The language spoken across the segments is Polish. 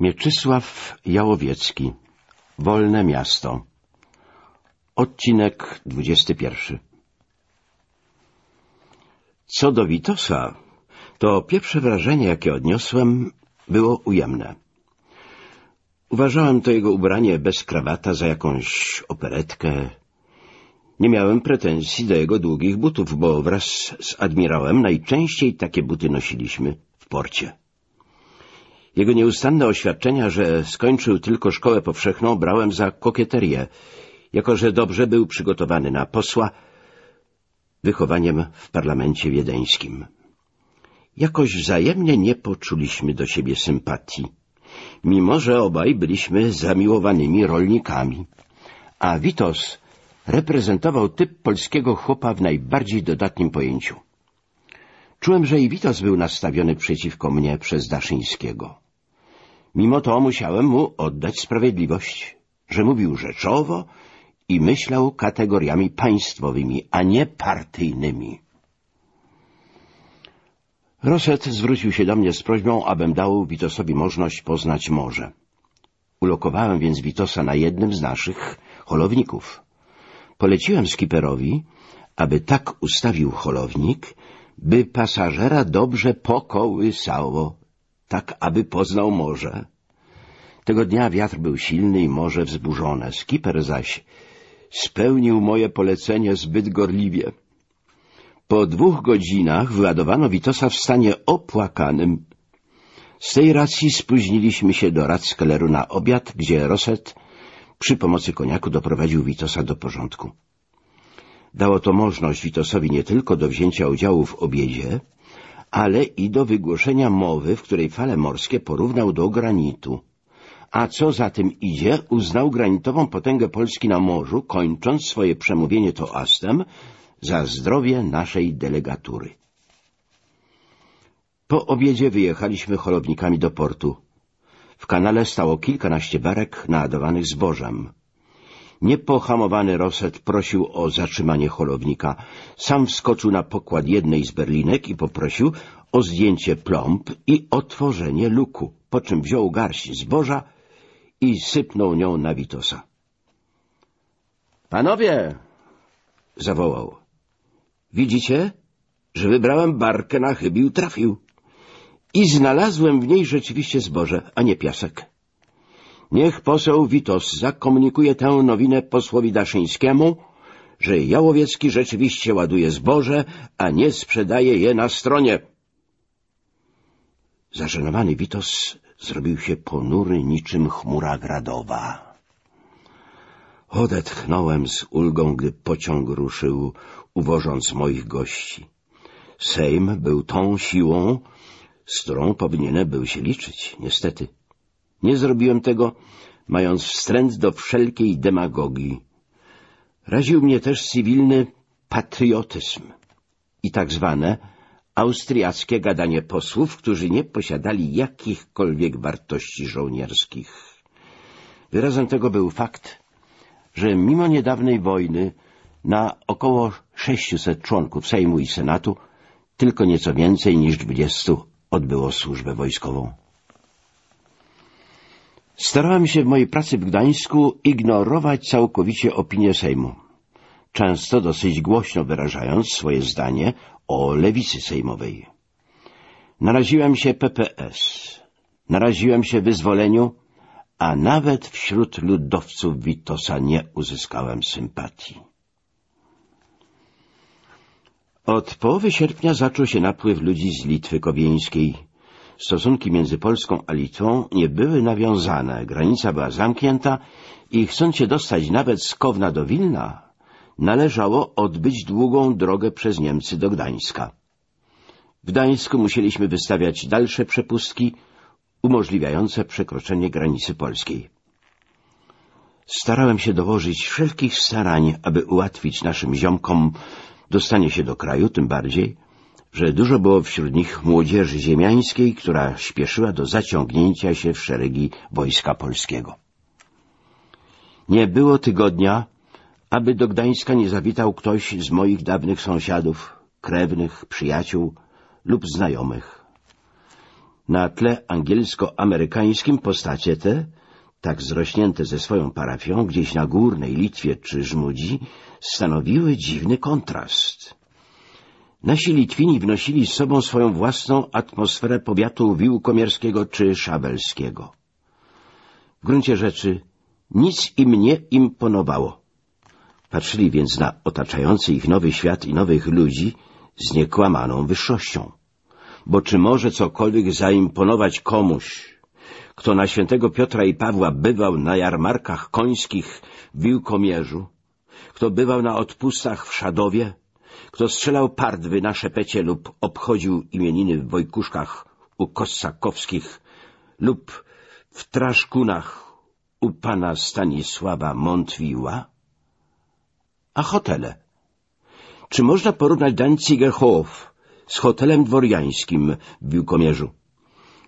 Mieczysław Jałowiecki Wolne miasto Odcinek 21 Co do Witosa, to pierwsze wrażenie, jakie odniosłem, było ujemne. Uważałem to jego ubranie bez krawata za jakąś operetkę. Nie miałem pretensji do jego długich butów, bo wraz z admirałem najczęściej takie buty nosiliśmy w porcie. Jego nieustanne oświadczenia, że skończył tylko szkołę powszechną, brałem za kokieterię, jako że dobrze był przygotowany na posła wychowaniem w parlamencie wiedeńskim. Jakoś wzajemnie nie poczuliśmy do siebie sympatii, mimo że obaj byliśmy zamiłowanymi rolnikami. A Witos reprezentował typ polskiego chłopa w najbardziej dodatnim pojęciu. Czułem, że i Witos był nastawiony przeciwko mnie przez Daszyńskiego. Mimo to musiałem mu oddać sprawiedliwość, że mówił rzeczowo i myślał kategoriami państwowymi, a nie partyjnymi. Roset zwrócił się do mnie z prośbą, abym dał Witosowi możliwość poznać morze. Ulokowałem więc Witosa na jednym z naszych holowników. Poleciłem skiperowi, aby tak ustawił holownik, by pasażera dobrze pokołysało, tak aby poznał morze. Tego dnia wiatr był silny i morze wzburzone. Skiper zaś spełnił moje polecenie zbyt gorliwie. Po dwóch godzinach wyładowano Witosa w stanie opłakanym. Z tej racji spóźniliśmy się do Rackeleru na obiad, gdzie Roset przy pomocy koniaku doprowadził Witosa do porządku. Dało to możliwość Witosowi nie tylko do wzięcia udziału w obiedzie, ale i do wygłoszenia mowy, w której fale morskie porównał do granitu. A co za tym idzie, uznał granitową potęgę Polski na morzu, kończąc swoje przemówienie toastem za zdrowie naszej delegatury. Po obiedzie wyjechaliśmy holownikami do portu. W kanale stało kilkanaście barek naładowanych zbożem. Niepohamowany Roset prosił o zatrzymanie holownika. Sam wskoczył na pokład jednej z berlinek i poprosił o zdjęcie plomb i otworzenie luku, po czym wziął garść zboża i sypnął nią na Witosa. — Panowie! — zawołał. — Widzicie, że wybrałem barkę na chybił trafił. I znalazłem w niej rzeczywiście zboże, a nie piasek. Niech poseł Witos zakomunikuje tę nowinę posłowi Daszyńskiemu, że Jałowiecki rzeczywiście ładuje zboże, a nie sprzedaje je na stronie. Zażenowany Witos zrobił się ponury niczym chmura gradowa. Odetchnąłem z ulgą, gdy pociąg ruszył, uwożąc moich gości. Sejm był tą siłą, z którą powinienem był się liczyć, niestety. Nie zrobiłem tego, mając wstręt do wszelkiej demagogii. Raził mnie też cywilny patriotyzm i tak zwane austriackie gadanie posłów, którzy nie posiadali jakichkolwiek wartości żołnierskich. Wyrazem tego był fakt, że mimo niedawnej wojny na około 600 członków Sejmu i Senatu tylko nieco więcej niż 20 odbyło służbę wojskową. Starałem się w mojej pracy w Gdańsku ignorować całkowicie opinię Sejmu, często dosyć głośno wyrażając swoje zdanie o lewicy sejmowej. Naraziłem się PPS, naraziłem się wyzwoleniu, a nawet wśród ludowców Witosa nie uzyskałem sympatii. Od połowy sierpnia zaczął się napływ ludzi z Litwy Kowieńskiej, stosunki między Polską a Litwą nie były nawiązane, granica była zamknięta i chcąc się dostać nawet z Kowna do Wilna, należało odbyć długą drogę przez Niemcy do Gdańska. W Gdańsku musieliśmy wystawiać dalsze przepustki umożliwiające przekroczenie granicy polskiej. Starałem się dołożyć wszelkich starań, aby ułatwić naszym ziomkom dostanie się do kraju, tym bardziej, że dużo było wśród nich młodzieży ziemiańskiej, która śpieszyła do zaciągnięcia się w szeregi Wojska Polskiego. Nie było tygodnia, aby do Gdańska nie zawitał ktoś z moich dawnych sąsiadów, krewnych, przyjaciół lub znajomych. Na tle angielsko-amerykańskim postacie te, tak zrośnięte ze swoją parafią, gdzieś na górnej Litwie czy Żmudzi, stanowiły dziwny kontrast. Nasi Litwini wnosili z sobą swoją własną atmosferę powiatu wiłkomierskiego czy szabelskiego. W gruncie rzeczy nic im nie imponowało. Patrzyli więc na otaczający ich nowy świat i nowych ludzi z niekłamaną wyższością. Bo czy może cokolwiek zaimponować komuś, kto na świętego Piotra i Pawła bywał na jarmarkach końskich w Wiłkomierzu, kto bywał na odpustach w Szadowie, kto strzelał pardwy na szepecie lub obchodził imieniny w Wojkuszkach u Kossakowskich lub w Traszkunach u pana Stanisława Montwiła? A hotele? Czy można porównać Danziger Hof z hotelem dworiańskim w Wiłkomierzu,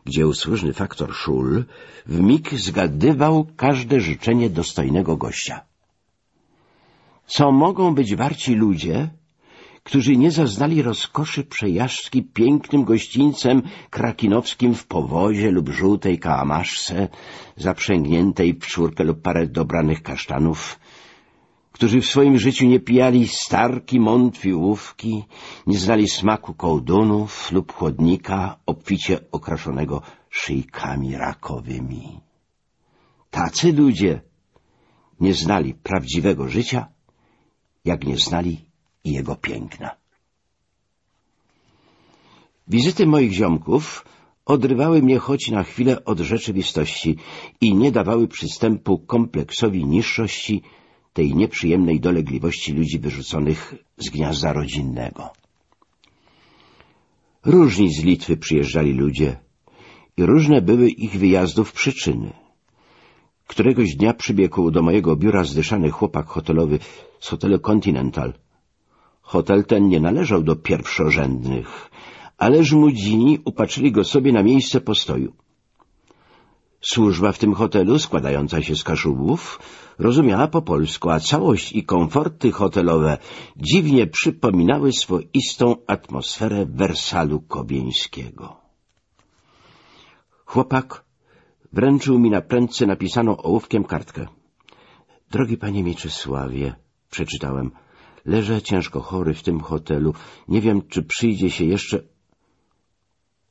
gdzie usłużny faktor Szul w mig zgadywał każde życzenie dostojnego gościa? Co mogą być warci ludzie, którzy nie zaznali rozkoszy przejażdżki pięknym gościńcem krakinowskim w powozie lub żółtej kałamaszce, zaprzęgniętej w czwórkę lub parę dobranych kasztanów, którzy w swoim życiu nie pijali starki montwiłówki, nie znali smaku kołdunów lub chłodnika obficie okraszonego szyjkami rakowymi. Tacy ludzie nie znali prawdziwego życia, jak nie znali i jego piękna. Wizyty moich ziomków odrywały mnie choć na chwilę od rzeczywistości i nie dawały przystępu kompleksowi niższości tej nieprzyjemnej dolegliwości ludzi wyrzuconych z gniazda rodzinnego. Różni z Litwy przyjeżdżali ludzie i różne były ich wyjazdów przyczyny. Któregoś dnia przybiegł do mojego biura zdyszany chłopak hotelowy z hotelu Continental. Hotel ten nie należał do pierwszorzędnych, ale żmudzini upatrzyli go sobie na miejsce postoju. Służba w tym hotelu, składająca się z kaszubów, rozumiała po polsku, a całość i komforty hotelowe dziwnie przypominały swoistą atmosferę Wersalu Kobieńskiego. Chłopak wręczył mi na prędce napisaną ołówkiem kartkę. — Drogi panie Mieczysławie — przeczytałem — leżę ciężko chory w tym hotelu. Nie wiem, czy przyjdzie się jeszcze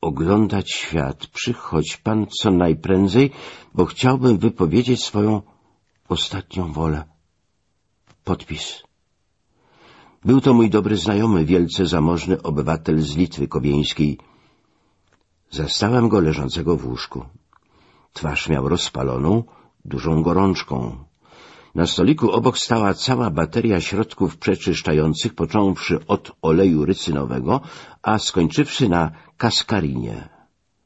oglądać świat. Przychodź pan co najprędzej, bo chciałbym wypowiedzieć swoją ostatnią wolę. Podpis. Był to mój dobry znajomy, wielce zamożny obywatel z Litwy Kobieńskiej. Zastałem go leżącego w łóżku. Twarz miał rozpaloną, dużą gorączką. Na stoliku obok stała cała bateria środków przeczyszczających, począwszy od oleju rycynowego, a skończywszy na kaskarinie.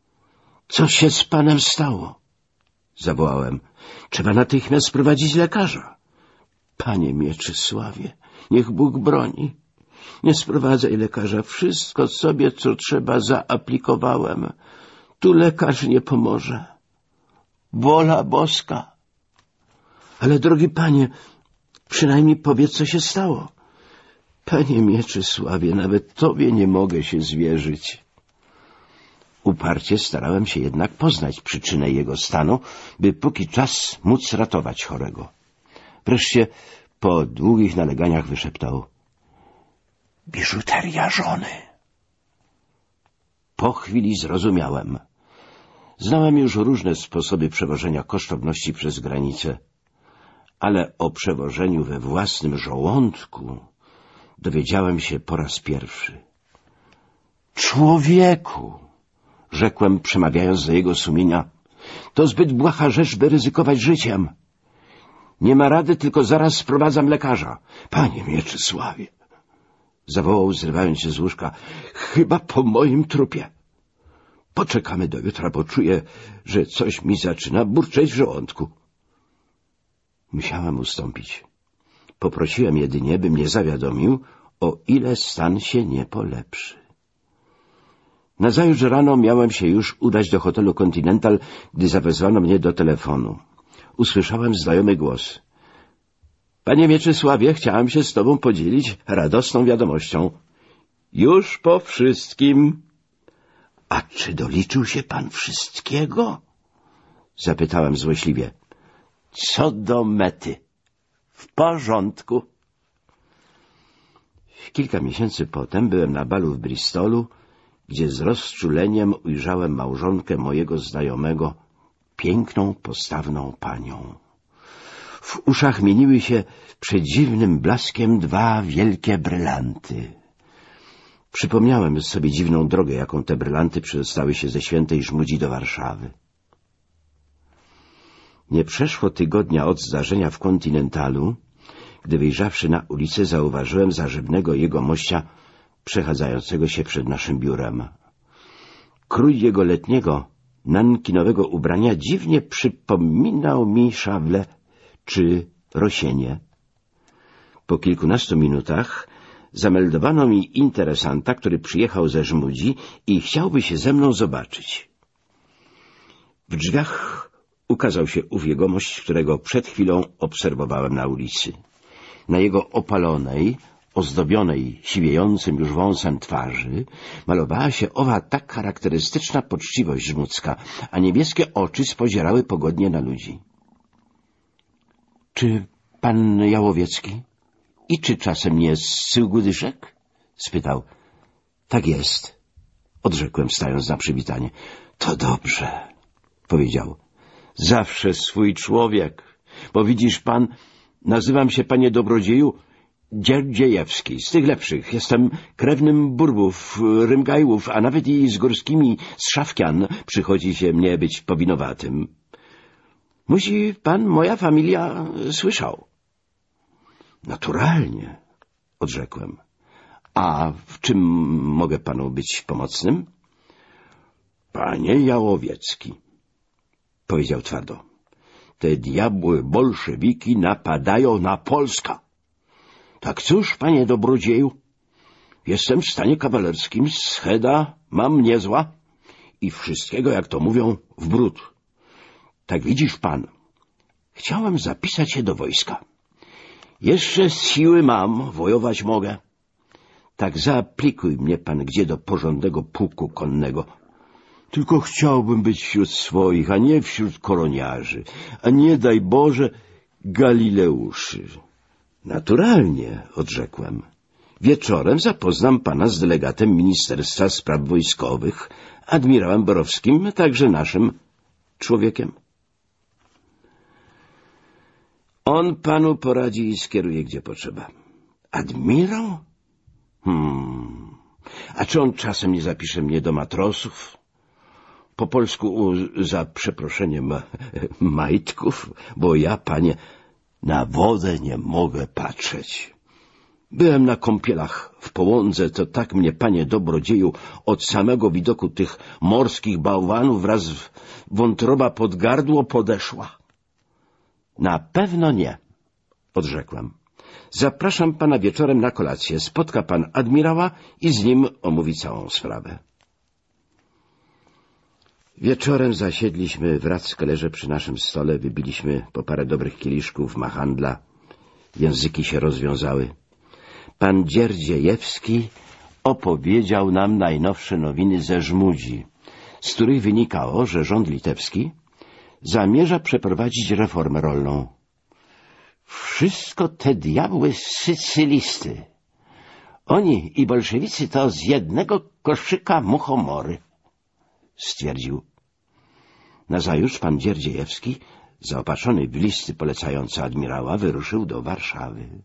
— Co się z panem stało? — zawołałem. — Trzeba natychmiast sprowadzić lekarza. — Panie Mieczysławie, niech Bóg broni. Nie sprowadzaj lekarza. Wszystko sobie, co trzeba, zaaplikowałem. Tu lekarz nie pomoże. Wola boska. Ale, drogi panie, przynajmniej powiedz, co się stało. Panie Mieczysławie, nawet tobie nie mogę się zwierzyć. Uparcie starałem się jednak poznać przyczynę jego stanu, by póki czas móc ratować chorego. Wreszcie po długich naleganiach wyszeptał — Biżuteria żony. Po chwili zrozumiałem. Znałem już różne sposoby przewożenia kosztowności przez granicę, ale o przewożeniu we własnym żołądku dowiedziałem się po raz pierwszy. Człowieku! rzekłem, przemawiając do jego sumienia. To zbyt błaha rzecz, by ryzykować życiem. Nie ma rady, tylko zaraz sprowadzam lekarza. Panie Mieczysławie! Zawołał, zrywając się z łóżka. Chyba po moim trupie. Poczekamy do jutra, bo czuję, że coś mi zaczyna burczeć w żołądku. Musiałem ustąpić. Poprosiłem jedynie, by mnie zawiadomił, o ile stan się nie polepszy. Nazajutrz rano miałem się już udać do hotelu Continental, gdy zawezwano mnie do telefonu. Usłyszałem znajomy głos. — Panie Mieczysławie, chciałem się z tobą podzielić radosną wiadomością. — Już po wszystkim. A czy doliczył się pan wszystkiego? Zapytałem złośliwie. Co do mety. W porządku. Kilka miesięcy potem byłem na balu w Bristolu, gdzie z rozczuleniem ujrzałem małżonkę mojego znajomego, piękną, postawną panią. W uszach mieniły się przedziwnym blaskiem dwa wielkie brylanty. Przypomniałem sobie dziwną drogę, jaką te brylanty przedostały się ze świętej Żmudzi do Warszawy. Nie przeszło tygodnia od zdarzenia w kontynentalu, gdy wyjrzawszy na ulicę zauważyłem zażebnego jego mościa przechadzającego się przed naszym biurem. Krój jego letniego, nankinowego ubrania dziwnie przypominał mi szawle czy rosienie. Po kilkunastu minutach zameldowano mi interesanta, który przyjechał ze Żmudzi i chciałby się ze mną zobaczyć. W drzwiach ukazał się ów jegomość, którego przed chwilą obserwowałem na ulicy. Na jego opalonej, ozdobionej siwiejącym już wąsem twarzy malowała się owa tak charakterystyczna poczciwość żmudzka, a niebieskie oczy spozierały pogodnie na ludzi. — Czy pan Jałowiecki? I czy czasem nie z Syłgudyszek? — spytał. — Tak jest — odrzekłem, stając na przywitanie. — To dobrze — powiedział. — Zawsze swój człowiek, bo widzisz pan, nazywam się, panie dobrodzieju, Dzierdziejewski, z tych lepszych. Jestem krewnym Burbów, Rymgajłów, a nawet i z górskimi z Szafkian przychodzi się mnie być powinowatym. Musi pan, moja familia, słyszał. Naturalnie, odrzekłem. A w czym mogę panu być pomocnym? Panie Jałowiecki, powiedział twardo, te diabły bolszewiki napadają na Polskę. Tak cóż, panie dobrodzieju, jestem w stanie kawalerskim, scheda mam niezła i wszystkiego, jak to mówią, w brud. Tak widzisz pan, chciałem zapisać się do wojska. Jeszcze siły mam, wojować mogę. Tak zaaplikuj mnie pan gdzie do porządnego pułku konnego. Tylko chciałbym być wśród swoich, a nie wśród koroniarzy, a nie daj Boże Galileuszy. Naturalnie, odrzekłem. Wieczorem zapoznam pana z delegatem Ministerstwa Spraw Wojskowych, admirałem Borowskim, także naszym człowiekiem. On panu poradzi i skieruje, gdzie potrzeba. Admirał? Hmm. A czy on czasem nie zapisze mnie do matrosów? Po polsku za przeproszeniem majtków, bo ja, panie, na wodę nie mogę patrzeć. Byłem na kąpielach w Połądze, to tak mnie, panie dobrodzieju, od samego widoku tych morskich bałwanów wraz wątroba pod gardło podeszła. Na pewno nie, odrzekłem. Zapraszam pana wieczorem na kolację. Spotka pan admirała i z nim omówi całą sprawę. Wieczorem zasiedliśmy w Rackelerze przy naszym stole, wybiliśmy po parę dobrych kieliszków machandla. Języki się rozwiązały. Pan Dzierdziejewski opowiedział nam najnowsze nowiny ze Żmudzi, z których wynikało, że rząd litewski zamierza przeprowadzić reformę rolną. Wszystko te diabły sycylisty. Oni i bolszewicy to z jednego koszyka muchomory stwierdził. Nazajutrz pan Dzierdziejewski, zaopatrzony w listy polecające admirała, wyruszył do Warszawy.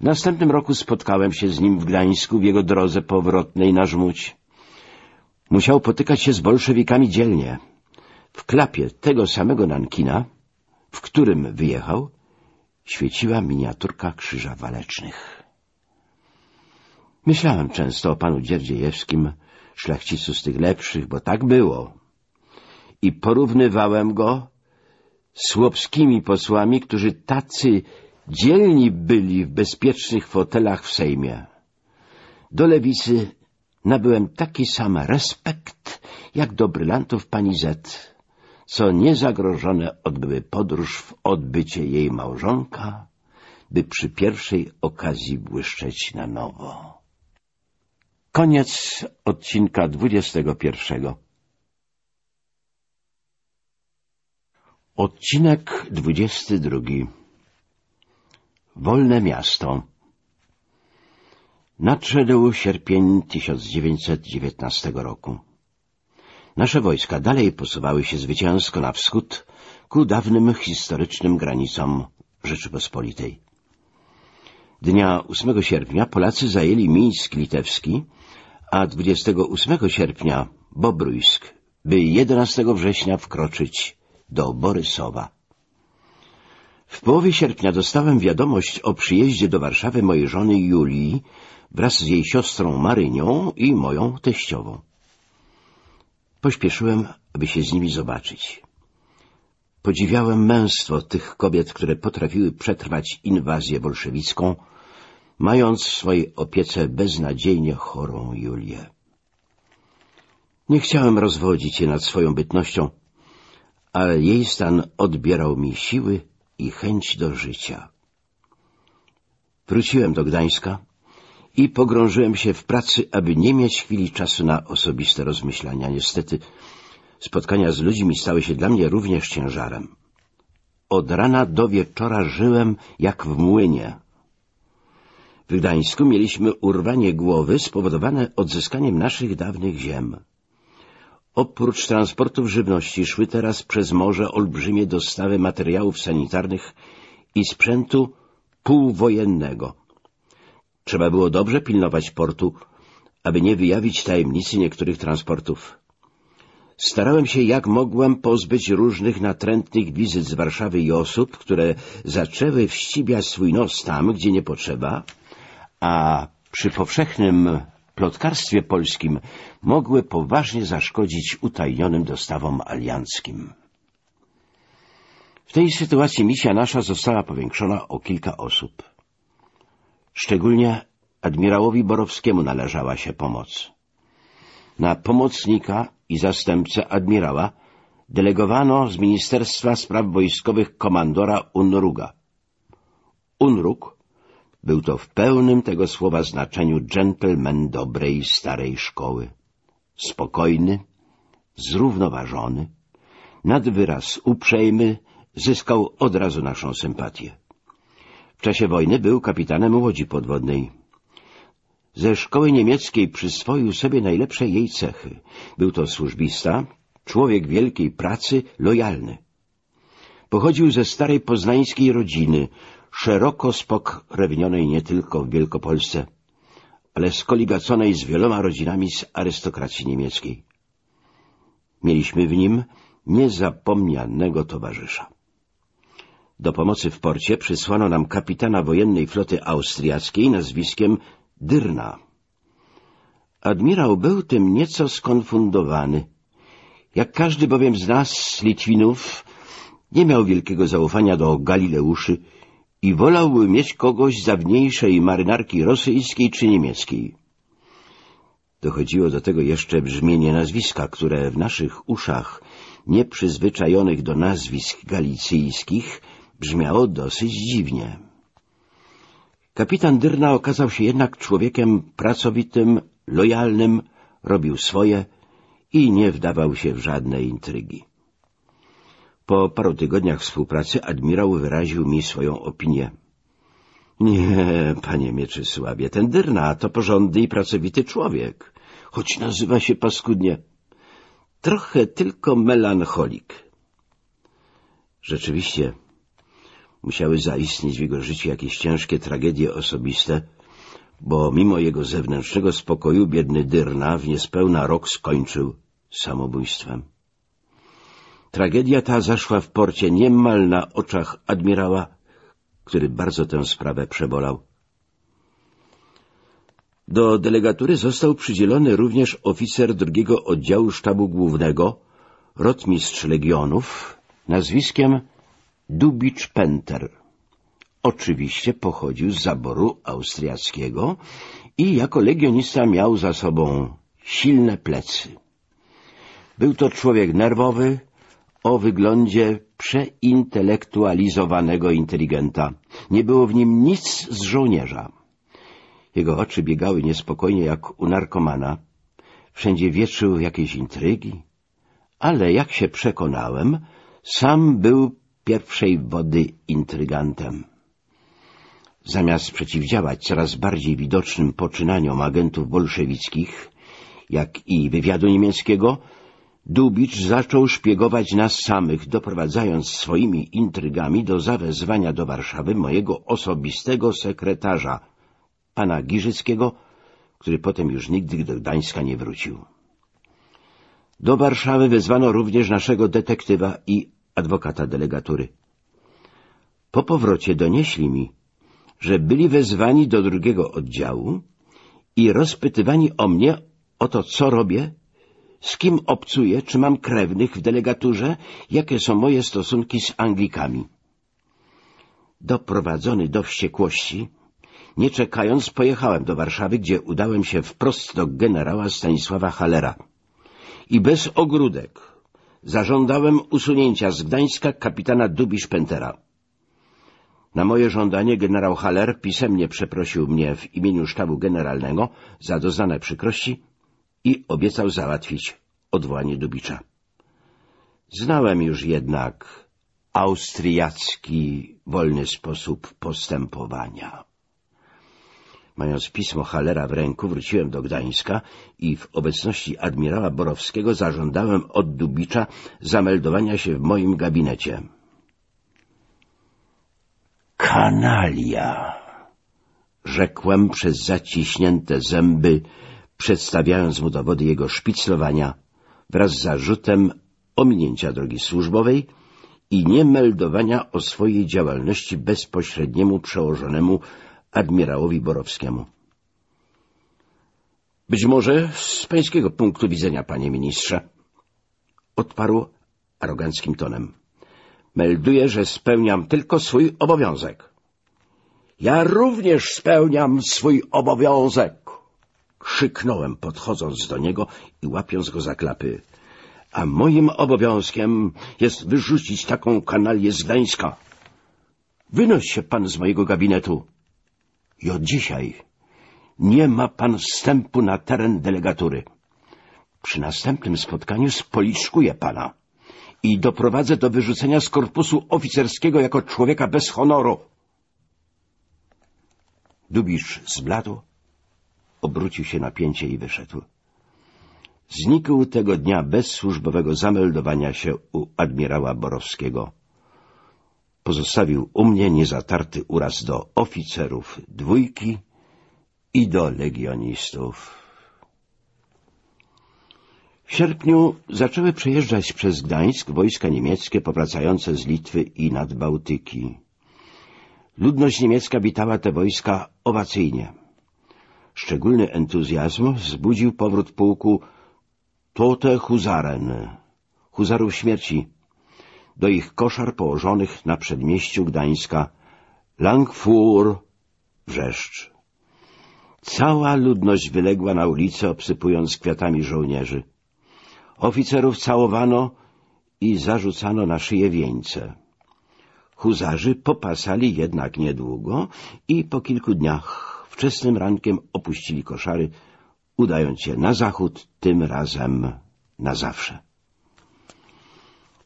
W następnym roku spotkałem się z nim w Gdańsku w jego drodze powrotnej na Żmudź. Musiał potykać się z bolszewikami dzielnie. W klapie tego samego Nankina, w którym wyjechał, świeciła miniaturka Krzyża Walecznych. Myślałem często o panu Dzierdziejewskim, szlachcicu z tych lepszych, bo tak było. I porównywałem go z łopskimi posłami, którzy tacy dzielni byli w bezpiecznych fotelach w Sejmie. Do lewicy nabyłem taki sam respekt, jak do brylantów pani Z, co niezagrożone odbyły podróż w odbycie jej małżonka, by przy pierwszej okazji błyszczeć na nowo. Koniec odcinka dwudziestego pierwszego. Odcinek dwudziesty drugi. Wolne miasto. Nadszedł sierpień 1919 roku. Nasze wojska dalej posuwały się zwycięsko na wschód ku dawnym historycznym granicom Rzeczypospolitej. Dnia 8 sierpnia Polacy zajęli Mińsk Litewski, a 28 sierpnia Bobrójsk, by 11 września wkroczyć do Borysowa. W połowie sierpnia dostałem wiadomość o przyjeździe do Warszawy mojej żony Julii wraz z jej siostrą Marynią i moją teściową. Pośpieszyłem, aby się z nimi zobaczyć. Podziwiałem męstwo tych kobiet, które potrafiły przetrwać inwazję bolszewicką, mając w swojej opiece beznadziejnie chorą Julię. Nie chciałem rozwodzić się nad swoją bytnością, ale jej stan odbierał mi siły i chęć do życia. Wróciłem do Gdańska i pogrążyłem się w pracy, aby nie mieć chwili czasu na osobiste rozmyślania. Niestety spotkania z ludźmi stały się dla mnie również ciężarem. Od rana do wieczora żyłem jak w młynie. W Gdańsku mieliśmy urwanie głowy spowodowane odzyskaniem naszych dawnych ziem. Oprócz transportów żywności szły teraz przez morze olbrzymie dostawy materiałów sanitarnych i sprzętu półwojennego. Trzeba było dobrze pilnować portu, aby nie wyjawić tajemnicy niektórych transportów. Starałem się jak mogłem pozbyć różnych natrętnych wizyt z Warszawy i osób, które zaczęły wścibiać swój nos tam, gdzie nie potrzeba, a przy powszechnym plotkarstwie polskim mogły poważnie zaszkodzić utajnionym dostawom alianckim. W tej sytuacji misja nasza została powiększona o kilka osób. Szczególnie admirałowi Borowskiemu należała się pomoc. Na pomocnika i zastępcę admirała delegowano z Ministerstwa Spraw Wojskowych komandora Unruga. Unrug był to w pełnym tego słowa znaczeniu dżentelmen dobrej starej szkoły. Spokojny, zrównoważony, nad wyraz uprzejmy, zyskał od razu naszą sympatię. W czasie wojny był kapitanem łodzi podwodnej. Ze szkoły niemieckiej przyswoił sobie najlepsze jej cechy. Był to służbista, człowiek wielkiej pracy, lojalny. Pochodził ze starej poznańskiej rodziny, szeroko spokrewnionej nie tylko w Wielkopolsce, ale skoligaconej z wieloma rodzinami z arystokracji niemieckiej. Mieliśmy w nim niezapomnianego towarzysza. Do pomocy w porcie przysłano nam kapitana wojennej floty austriackiej nazwiskiem Dyrna. Admirał był tym nieco skonfundowany. Jak każdy bowiem z nas, Litwinów, nie miał wielkiego zaufania do Galileuszy i wolałby mieć kogoś z dawniejszej marynarki rosyjskiej czy niemieckiej. Dochodziło do tego jeszcze brzmienie nazwiska, które w naszych uszach, nieprzyzwyczajonych do nazwisk galicyjskich, brzmiało dosyć dziwnie. Kapitan Dyrna okazał się jednak człowiekiem pracowitym, lojalnym, robił swoje i nie wdawał się w żadne intrygi. Po paru tygodniach współpracy admirał wyraził mi swoją opinię. Nie, panie Mieczysławie, ten Dyrna to porządny i pracowity człowiek, choć nazywa się paskudnie. Trochę tylko melancholik. Rzeczywiście, musiały zaistnieć w jego życiu jakieś ciężkie tragedie osobiste, bo mimo jego zewnętrznego spokoju biedny Dyrna w niespełna rok skończył samobójstwem. Tragedia ta zaszła w porcie niemal na oczach admirała, który bardzo tę sprawę przebolał. Do delegatury został przydzielony również oficer drugiego oddziału sztabu głównego, rotmistrz legionów, nazwiskiem Dubicz Penter. Oczywiście pochodził z zaboru austriackiego i jako legionista miał za sobą silne plecy. Był to człowiek nerwowy, o wyglądzie przeintelektualizowanego inteligenta. Nie było w nim nic z żołnierza. Jego oczy biegały niespokojnie jak u narkomana. Wszędzie wietrzył jakieś intrygi. Ale jak się przekonałem, sam był pierwszej wody intrygantem. Zamiast przeciwdziałać coraz bardziej widocznym poczynaniom agentów bolszewickich, jak i wywiadu niemieckiego, Dubicz zaczął szpiegować nas samych, doprowadzając swoimi intrygami do zawezwania do Warszawy mojego osobistego sekretarza, pana Giżyckiego, który potem już nigdy do Gdańska nie wrócił. Do Warszawy wezwano również naszego detektywa i adwokata delegatury. Po powrocie donieśli mi, że byli wezwani do drugiego oddziału i rozpytywani o mnie o to, co robię, z kim obcuję, czy mam krewnych w delegaturze, jakie są moje stosunki z Anglikami. Doprowadzony do wściekłości, nie czekając, pojechałem do Warszawy, gdzie udałem się wprost do generała Stanisława Halera. I bez ogródek zażądałem usunięcia z Gdańska kapitana Dubisz-Pentera. Na moje żądanie generał Haller pisemnie przeprosił mnie w imieniu sztabu generalnego za doznane przykrości i obiecał załatwić odwołanie Dubicza. Znałem już jednak austriacki wolny sposób postępowania. Mając pismo Halera w ręku, wróciłem do Gdańska i w obecności admirała Borowskiego zażądałem od Dubicza zameldowania się w moim gabinecie. Kanalia! Rzekłem przez zaciśnięte zęby, przedstawiając mu dowody jego szpiclowania wraz z zarzutem ominięcia drogi służbowej i niemeldowania o swojej działalności bezpośredniemu przełożonemu admirałowi Borowskiemu. — Być może z pańskiego punktu widzenia, panie ministrze — odparł aroganckim tonem. — Melduję, że spełniam tylko swój obowiązek. — Ja również spełniam swój obowiązek! — krzyknąłem, podchodząc do niego i łapiąc go za klapy. — A moim obowiązkiem jest wyrzucić taką kanalię z Gdańska. Wynoś się pan z mojego gabinetu! — i od dzisiaj nie ma pan wstępu na teren delegatury. Przy następnym spotkaniu spoliczkuję pana i doprowadzę do wyrzucenia z korpusu oficerskiego jako człowieka bez honoru. Dubisz zbladł, obrócił się na pięcie i wyszedł. Znikł tego dnia bez służbowego zameldowania się u admirała Borowskiego pozostawił u mnie niezatarty uraz do oficerów dwójki i do legionistów. W sierpniu zaczęły przejeżdżać przez Gdańsk wojska niemieckie powracające z Litwy i Nadbałtyki. Ludność niemiecka witała te wojska owacyjnie. Szczególny entuzjazm wzbudził powrót pułku Tote Huzaren, huzarów śmierci, do ich koszar położonych na przedmieściu Gdańska Langfur wrzeszcz. Cała ludność wyległa na ulicę, obsypując kwiatami żołnierzy. Oficerów całowano i zarzucano na szyję wieńce. Huzarzy popasali jednak niedługo i po kilku dniach wczesnym rankiem opuścili koszary, udając się na zachód, tym razem na zawsze.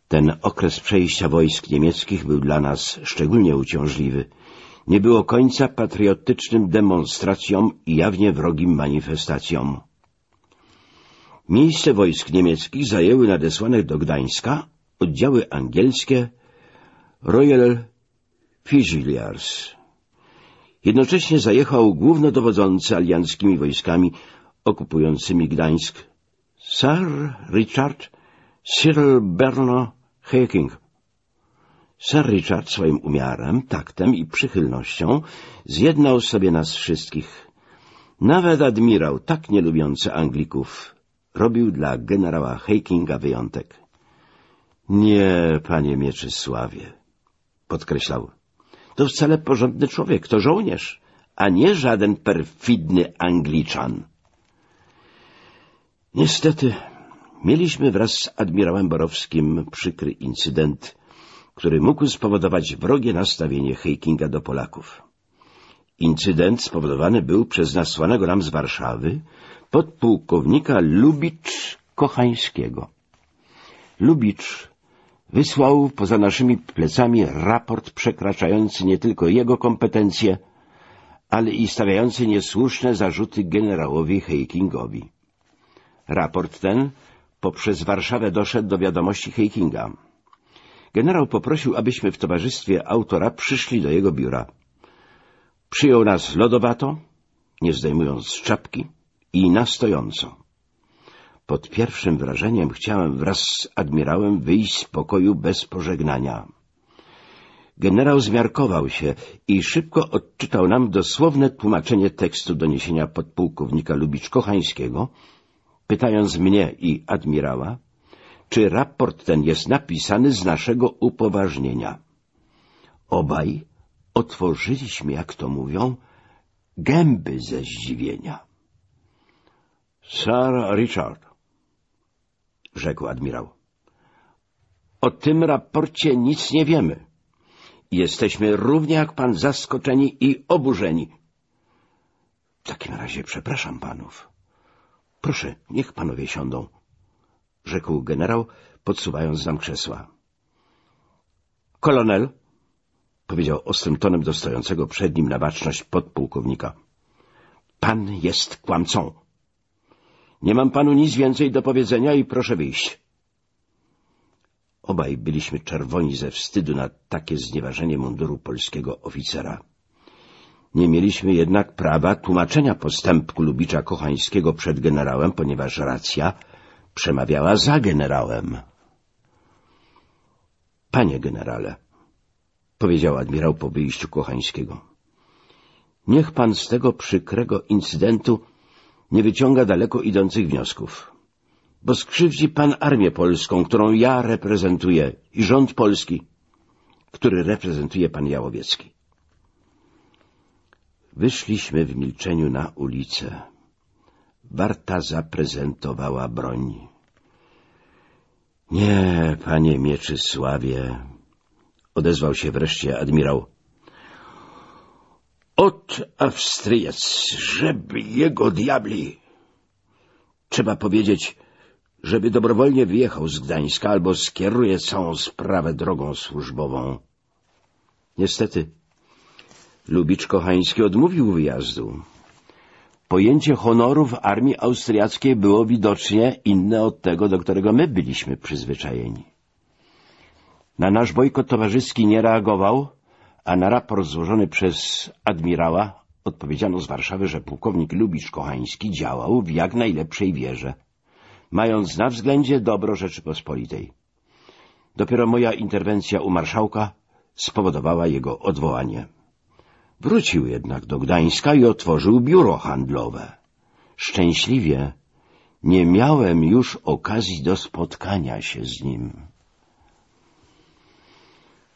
Ten okres przejścia wojsk niemieckich był dla nas szczególnie uciążliwy. Nie było końca patriotycznym demonstracjom i jawnie wrogim manifestacjom. Miejsce wojsk niemieckich zajęły nadesłane do Gdańska oddziały angielskie Royal Fusiliers. Jednocześnie zajechał głównodowodzący alianckimi wojskami okupującymi Gdańsk Sir Richard Cyril Bernard Haking. Sir Richard swoim umiarem, taktem i przychylnością zjednał sobie nas wszystkich. Nawet admirał, tak nie lubiący Anglików, robił dla generała Hakinga wyjątek. Nie, panie Mieczysławie, podkreślał, to wcale porządny człowiek, to żołnierz, a nie żaden perfidny Angliczan. Niestety Mieliśmy wraz z admirałem Borowskim przykry incydent, który mógł spowodować wrogie nastawienie Heikinga do Polaków. Incydent spowodowany był przez nasłanego nam z Warszawy podpułkownika Lubicz Kochańskiego. Lubicz wysłał poza naszymi plecami raport przekraczający nie tylko jego kompetencje, ale i stawiający niesłuszne zarzuty generałowi Heikingowi. Raport ten poprzez Warszawę doszedł do wiadomości Heikinga. Generał poprosił, abyśmy w towarzystwie autora przyszli do jego biura. Przyjął nas lodowato, nie zdejmując czapki i na stojąco. Pod pierwszym wrażeniem chciałem wraz z admirałem wyjść z pokoju bez pożegnania. Generał zmiarkował się i szybko odczytał nam dosłowne tłumaczenie tekstu doniesienia podpułkownika Lubicz-Kochańskiego, pytając mnie i admirała, czy raport ten jest napisany z naszego upoważnienia. Obaj otworzyliśmy, jak to mówią, gęby ze zdziwienia. — Sir Richard — rzekł admirał. — O tym raporcie nic nie wiemy. Jesteśmy równie jak pan zaskoczeni i oburzeni. — W takim razie przepraszam panów. Proszę, niech panowie siądą — rzekł generał, podsuwając nam krzesła. — Kolonel — powiedział ostrym tonem do stojącego przed nim na baczność podpułkownika — pan jest kłamcą. Nie mam panu nic więcej do powiedzenia i proszę wyjść. Obaj byliśmy czerwoni ze wstydu na takie znieważenie munduru polskiego oficera. Nie mieliśmy jednak prawa tłumaczenia postępku Lubicza Kochańskiego przed generałem, ponieważ racja przemawiała za generałem. — Panie generale — powiedział admirał po wyjściu Kochańskiego — niech pan z tego przykrego incydentu nie wyciąga daleko idących wniosków, bo skrzywdzi pan armię polską, którą ja reprezentuję i rząd polski, który reprezentuje pan Jałowiecki. Wyszliśmy w milczeniu na ulicę. Warta zaprezentowała broń. — Nie, panie Mieczysławie — odezwał się wreszcie admirał. — Od Awstryjec, żeby jego diabli! Trzeba powiedzieć, żeby dobrowolnie wyjechał z Gdańska albo skieruje całą sprawę drogą służbową. Niestety, Lubicz Kochański odmówił wyjazdu. Pojęcie honoru w armii austriackiej było widocznie inne od tego, do którego my byliśmy przyzwyczajeni. Na nasz bojkot towarzyski nie reagował, a na raport złożony przez admirała odpowiedziano z Warszawy, że pułkownik Lubicz Kochański działał w jak najlepszej wierze, mając na względzie dobro Rzeczypospolitej. Dopiero moja interwencja u marszałka spowodowała jego odwołanie. Wrócił jednak do Gdańska i otworzył biuro handlowe. Szczęśliwie nie miałem już okazji do spotkania się z nim.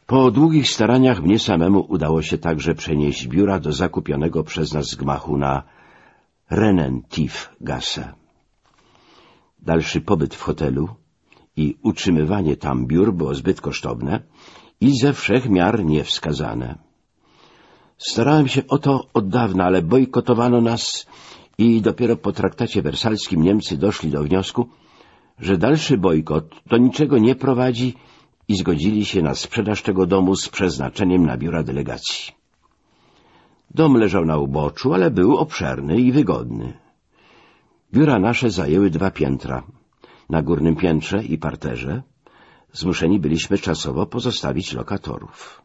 Po długich staraniach mnie samemu udało się także przenieść biura do zakupionego przez nas gmachu na Renentiefgasse. Dalszy pobyt w hotelu i utrzymywanie tam biur było zbyt kosztowne i ze wszech miar niewskazane. Starałem się o to od dawna, ale bojkotowano nas i dopiero po traktacie wersalskim Niemcy doszli do wniosku, że dalszy bojkot do niczego nie prowadzi i zgodzili się na sprzedaż tego domu z przeznaczeniem na biura delegacji. Dom leżał na uboczu, ale był obszerny i wygodny. Biura nasze zajęły dwa piętra. Na górnym piętrze i parterze zmuszeni byliśmy czasowo pozostawić lokatorów.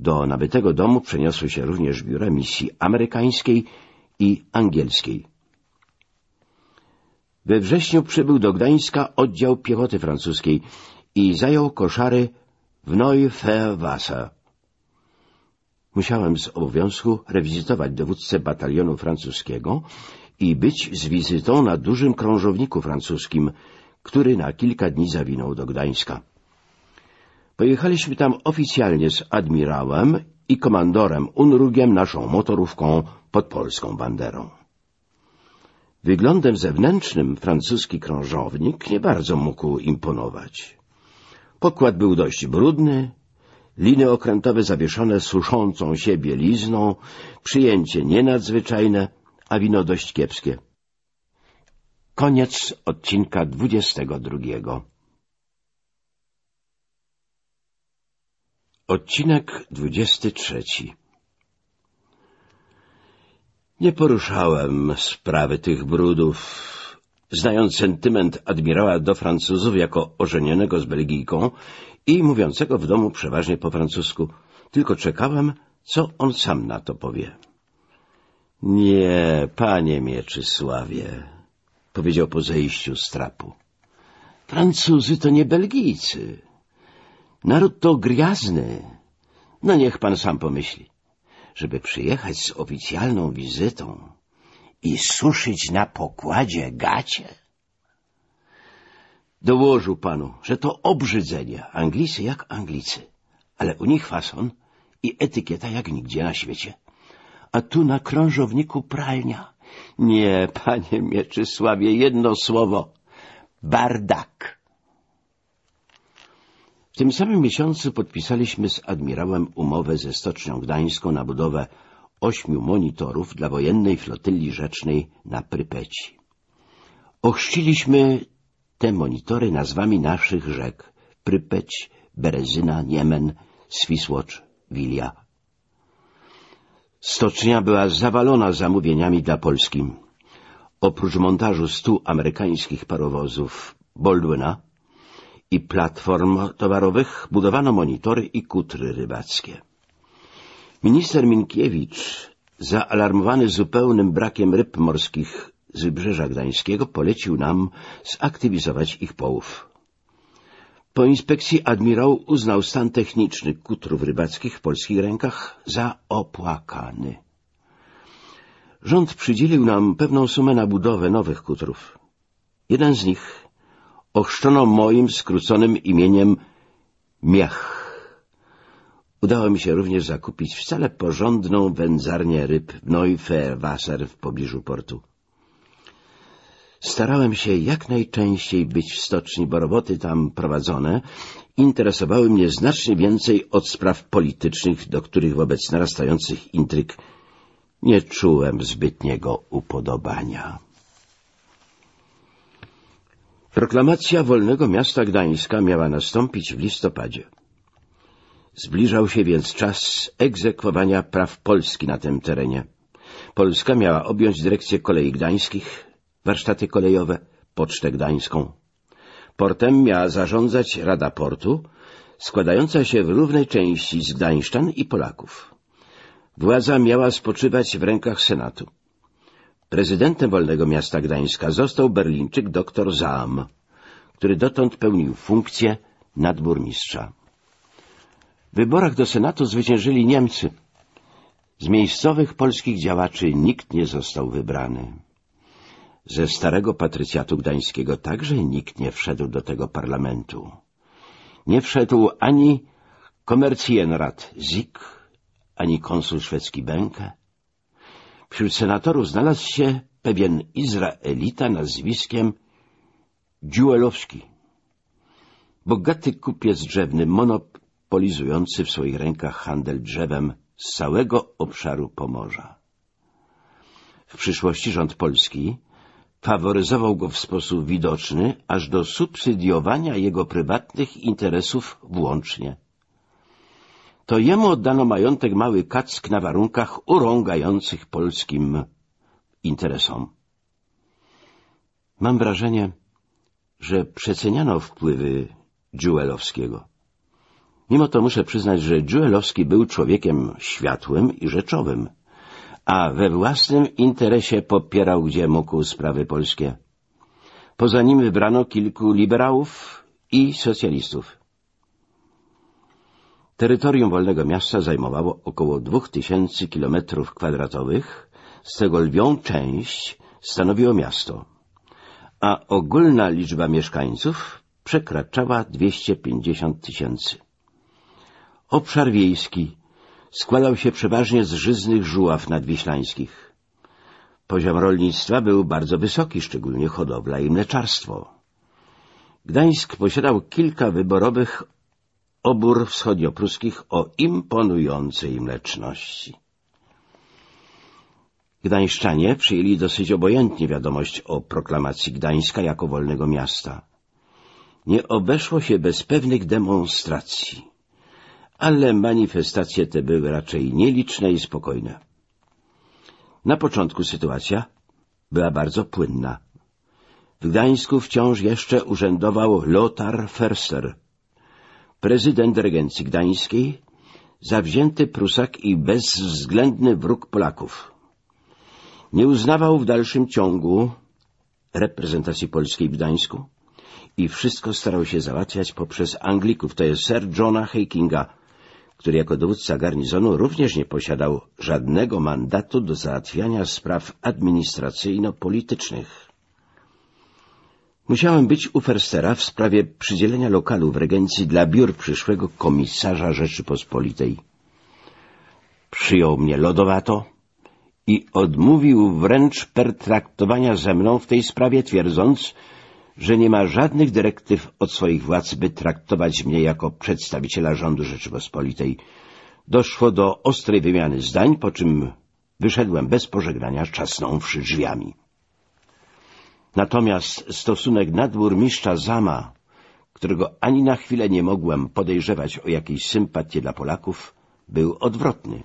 Do nabytego domu przeniosły się również biura misji amerykańskiej i angielskiej. We wrześniu przybył do Gdańska oddział piechoty francuskiej i zajął koszary w Neufewasser. Musiałem z obowiązku rewizytować dowódcę batalionu francuskiego i być z wizytą na dużym krążowniku francuskim, który na kilka dni zawinął do Gdańska. Pojechaliśmy tam oficjalnie z admirałem i komandorem Unrugiem naszą motorówką pod polską banderą. Wyglądem zewnętrznym francuski krążownik nie bardzo mógł imponować. Pokład był dość brudny liny okrętowe zawieszone suszącą się bielizną, przyjęcie nienadzwyczajne, a wino dość kiepskie. Koniec odcinka dwudziestego drugiego. Odcinek dwudziesty trzeci Nie poruszałem sprawy tych brudów. Znając sentyment admirała do Francuzów jako ożenionego z Belgijką i mówiącego w domu przeważnie po francusku, tylko czekałem, co on sam na to powie. Nie, panie Mieczysławie, powiedział po zejściu z trapu. Francuzy to nie Belgijcy. Naród to gwiazny. No niech pan sam pomyśli. Żeby przyjechać z oficjalną wizytą i suszyć na pokładzie gacie? Dołożył panu, że to obrzydzenie. Anglicy jak Anglicy. Ale u nich fason i etykieta jak nigdzie na świecie. A tu na krążowniku pralnia. Nie, panie Mieczysławie, jedno słowo. Bardak. W tym samym miesiącu podpisaliśmy z admirałem umowę ze Stocznią Gdańską na budowę ośmiu monitorów dla wojennej flotyli rzecznej na Prypeci. Ochrzciliśmy te monitory nazwami naszych rzek Prypeć, Berezyna, Niemen, Swisłocz, Wilia. Stocznia była zawalona zamówieniami dla Polski. Oprócz montażu stu amerykańskich parowozów Baldwina i platform towarowych budowano monitory i kutry rybackie. Minister Minkiewicz, zaalarmowany zupełnym brakiem ryb morskich z wybrzeża gdańskiego, polecił nam zaktywizować ich połów. Po inspekcji admirał uznał stan techniczny kutrów rybackich w polskich rękach za opłakany. Rząd przydzielił nam pewną sumę na budowę nowych kutrów. Jeden z nich ochrzczono moim skróconym imieniem Miach. Udało mi się również zakupić wcale porządną wędzarnię ryb w Neuferwasser w pobliżu portu. Starałem się jak najczęściej być w stoczni, bo roboty tam prowadzone interesowały mnie znacznie więcej od spraw politycznych, do których wobec narastających intryg nie czułem zbytniego upodobania. Proklamacja wolnego miasta Gdańska miała nastąpić w listopadzie. Zbliżał się więc czas egzekwowania praw Polski na tym terenie. Polska miała objąć dyrekcję kolei gdańskich, warsztaty kolejowe, Pocztę Gdańską. Portem miała zarządzać Rada Portu, składająca się w równej części z Gdańszczan i Polaków. Władza miała spoczywać w rękach Senatu. Prezydentem Wolnego Miasta Gdańska został Berlińczyk dr Zaam, który dotąd pełnił funkcję nadburmistrza. W wyborach do Senatu zwyciężyli Niemcy. Z miejscowych polskich działaczy nikt nie został wybrany. Ze starego patrycjatu gdańskiego także nikt nie wszedł do tego parlamentu. Nie wszedł ani komercjenrat Zik, ani konsul szwedzki Benke. Wśród senatorów znalazł się pewien Izraelita nazwiskiem Dziuelowski. Bogaty kupiec drzewny, monopolizujący w swoich rękach handel drzewem z całego obszaru Pomorza. W przyszłości rząd polski faworyzował go w sposób widoczny, aż do subsydiowania jego prywatnych interesów włącznie. To jemu oddano majątek mały Kack na warunkach urągających polskim interesom. Mam wrażenie, że przeceniano wpływy Dżuelowskiego. Mimo to muszę przyznać, że Dżuelowski był człowiekiem światłym i rzeczowym a we własnym interesie popierał gdzie mógł sprawy polskie. Poza nim wybrano kilku liberałów i socjalistów. Terytorium Wolnego Miasta zajmowało około dwóch tysięcy kilometrów kwadratowych, z tego lwią część stanowiło miasto, a ogólna liczba mieszkańców przekraczała 250 tysięcy. Obszar wiejski składał się przeważnie z żyznych żuław nadwiślańskich. Poziom rolnictwa był bardzo wysoki, szczególnie hodowla i mleczarstwo. Gdańsk posiadał kilka wyborowych obór wschodniopruskich o imponującej mleczności. Gdańszczanie przyjęli dosyć obojętnie wiadomość o proklamacji Gdańska jako wolnego miasta. Nie obeszło się bez pewnych demonstracji, ale manifestacje te były raczej nieliczne i spokojne. Na początku sytuacja była bardzo płynna. W Gdańsku wciąż jeszcze urzędował Lothar Förster, prezydent regencji gdańskiej, zawzięty Prusak i bezwzględny wróg Polaków. Nie uznawał w dalszym ciągu reprezentacji polskiej w Gdańsku i wszystko starał się załatwiać poprzez Anglików, to jest Sir Johna Hakinga, który jako dowódca garnizonu również nie posiadał żadnego mandatu do załatwiania spraw administracyjno-politycznych. Musiałem być u Ferstera w sprawie przydzielenia lokalu w regencji dla biur przyszłego komisarza Rzeczypospolitej. Przyjął mnie lodowato i odmówił wręcz pertraktowania ze mną w tej sprawie, twierdząc, że nie ma żadnych dyrektyw od swoich władz, by traktować mnie jako przedstawiciela rządu Rzeczypospolitej. Doszło do ostrej wymiany zdań, po czym wyszedłem bez pożegnania, czasnąwszy drzwiami. Natomiast stosunek nadburmistrza Zama, którego ani na chwilę nie mogłem podejrzewać o jakieś sympatie dla Polaków, był odwrotny.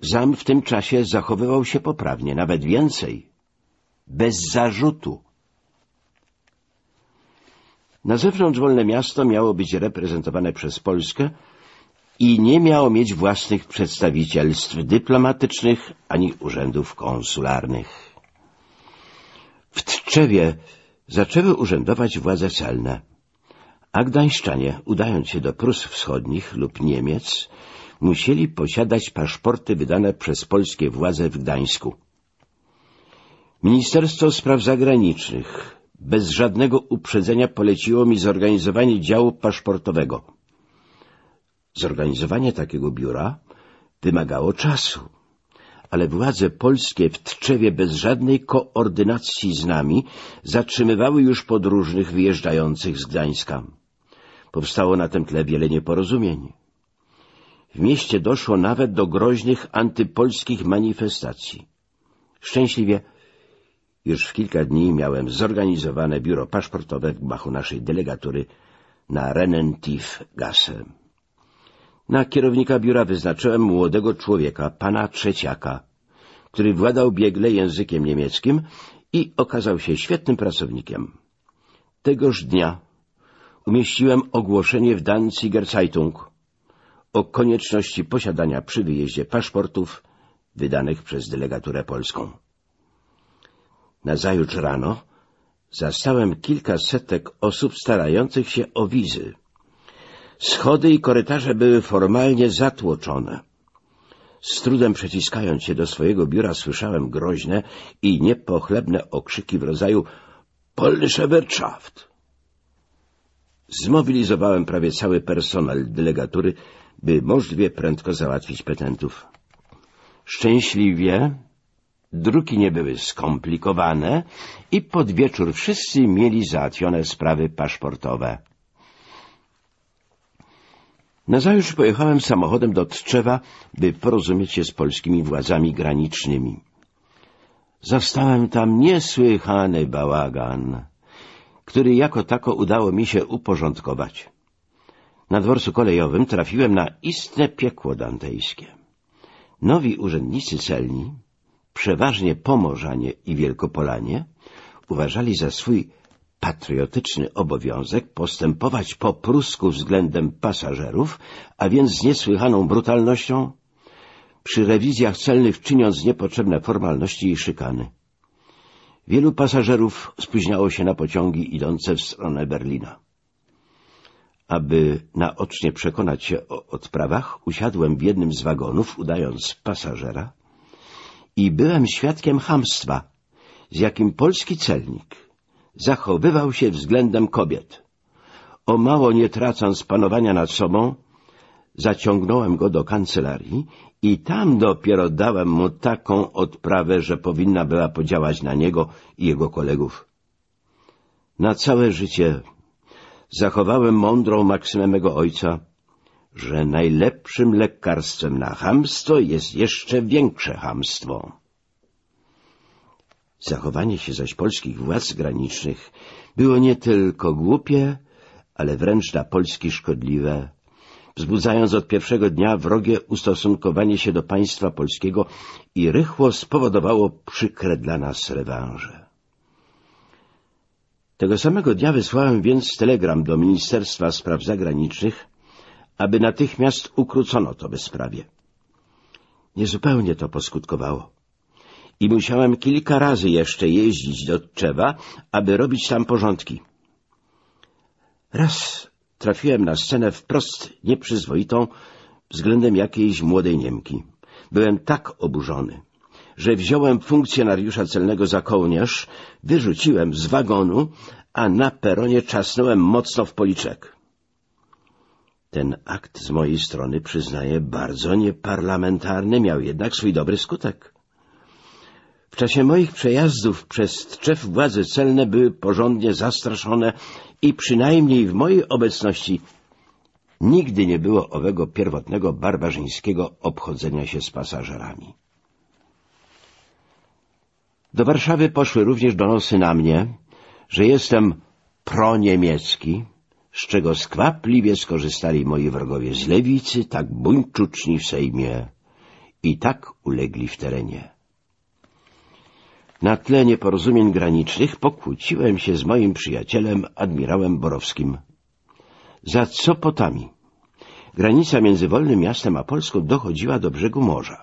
Zam w tym czasie zachowywał się poprawnie, nawet więcej, bez zarzutu. Na zewnątrz wolne miasto miało być reprezentowane przez Polskę i nie miało mieć własnych przedstawicielstw dyplomatycznych ani urzędów konsularnych. W Tczewie zaczęły urzędować władze celne, a gdańszczanie, udając się do Prus Wschodnich lub Niemiec, musieli posiadać paszporty wydane przez polskie władze w Gdańsku. Ministerstwo Spraw Zagranicznych bez żadnego uprzedzenia poleciło mi zorganizowanie działu paszportowego. Zorganizowanie takiego biura wymagało czasu, ale władze polskie w Tczewie bez żadnej koordynacji z nami zatrzymywały już podróżnych wyjeżdżających z Gdańska. Powstało na tym tle wiele nieporozumień. W mieście doszło nawet do groźnych antypolskich manifestacji. Szczęśliwie już w kilka dni miałem zorganizowane biuro paszportowe w gmachu naszej delegatury na Renentif Gasse. Na kierownika biura wyznaczyłem młodego człowieka, pana Trzeciaka, który władał biegle językiem niemieckim i okazał się świetnym pracownikiem. Tegoż dnia umieściłem ogłoszenie w Danziger Zeitung o konieczności posiadania przy wyjeździe paszportów wydanych przez delegaturę polską. Nazajutrz rano zastałem kilka setek osób starających się o wizy. Schody i korytarze były formalnie zatłoczone. Z trudem przeciskając się do swojego biura słyszałem groźne i niepochlebne okrzyki w rodzaju Polnische Wirtschaft. Zmobilizowałem prawie cały personel delegatury, by możliwie prędko załatwić petentów. Szczęśliwie druki nie były skomplikowane i pod wieczór wszyscy mieli załatwione sprawy paszportowe. Nazajutrz pojechałem samochodem do Tczewa, by porozumieć się z polskimi władzami granicznymi. Zastałem tam niesłychany bałagan, który jako tako udało mi się uporządkować. Na dworcu kolejowym trafiłem na istne piekło dantejskie. Nowi urzędnicy celni, przeważnie Pomorzanie i Wielkopolanie, uważali za swój patriotyczny obowiązek postępować po prusku względem pasażerów, a więc z niesłychaną brutalnością, przy rewizjach celnych czyniąc niepotrzebne formalności i szykany. Wielu pasażerów spóźniało się na pociągi idące w stronę Berlina. Aby naocznie przekonać się o odprawach, usiadłem w jednym z wagonów, udając pasażera i byłem świadkiem chamstwa, z jakim polski celnik zachowywał się względem kobiet. O mało nie tracąc panowania nad sobą, zaciągnąłem go do kancelarii i tam dopiero dałem mu taką odprawę, że powinna była podziałać na niego i jego kolegów. Na całe życie zachowałem mądrą maksymę mego ojca, że najlepszym lekarstwem na hamstwo jest jeszcze większe hamstwo. Zachowanie się zaś polskich władz granicznych było nie tylko głupie, ale wręcz dla Polski szkodliwe, wzbudzając od pierwszego dnia wrogie ustosunkowanie się do państwa polskiego i rychło spowodowało przykre dla nas rewanże. Tego samego dnia wysłałem więc telegram do Ministerstwa Spraw Zagranicznych, aby natychmiast ukrócono to bezprawie. Niezupełnie to poskutkowało i musiałem kilka razy jeszcze jeździć do Tczewa, aby robić tam porządki. Raz trafiłem na scenę wprost nieprzyzwoitą względem jakiejś młodej Niemki. Byłem tak oburzony, że wziąłem funkcjonariusza celnego za kołnierz, wyrzuciłem z wagonu, a na peronie czasnąłem mocno w policzek. Ten akt z mojej strony, przyznaję, bardzo nieparlamentarny, miał jednak swój dobry skutek. W czasie moich przejazdów przez Tczew władze celne były porządnie zastraszone i przynajmniej w mojej obecności nigdy nie było owego pierwotnego barbarzyńskiego obchodzenia się z pasażerami. Do Warszawy poszły również donosy na mnie, że jestem proniemiecki, z czego skwapliwie skorzystali moi wrogowie z lewicy, tak buńczuczni w Sejmie i tak ulegli w terenie. Na tle nieporozumień granicznych pokłóciłem się z moim przyjacielem, admirałem Borowskim. Za Sopotami. Granica między Wolnym Miastem a Polską dochodziła do brzegu morza.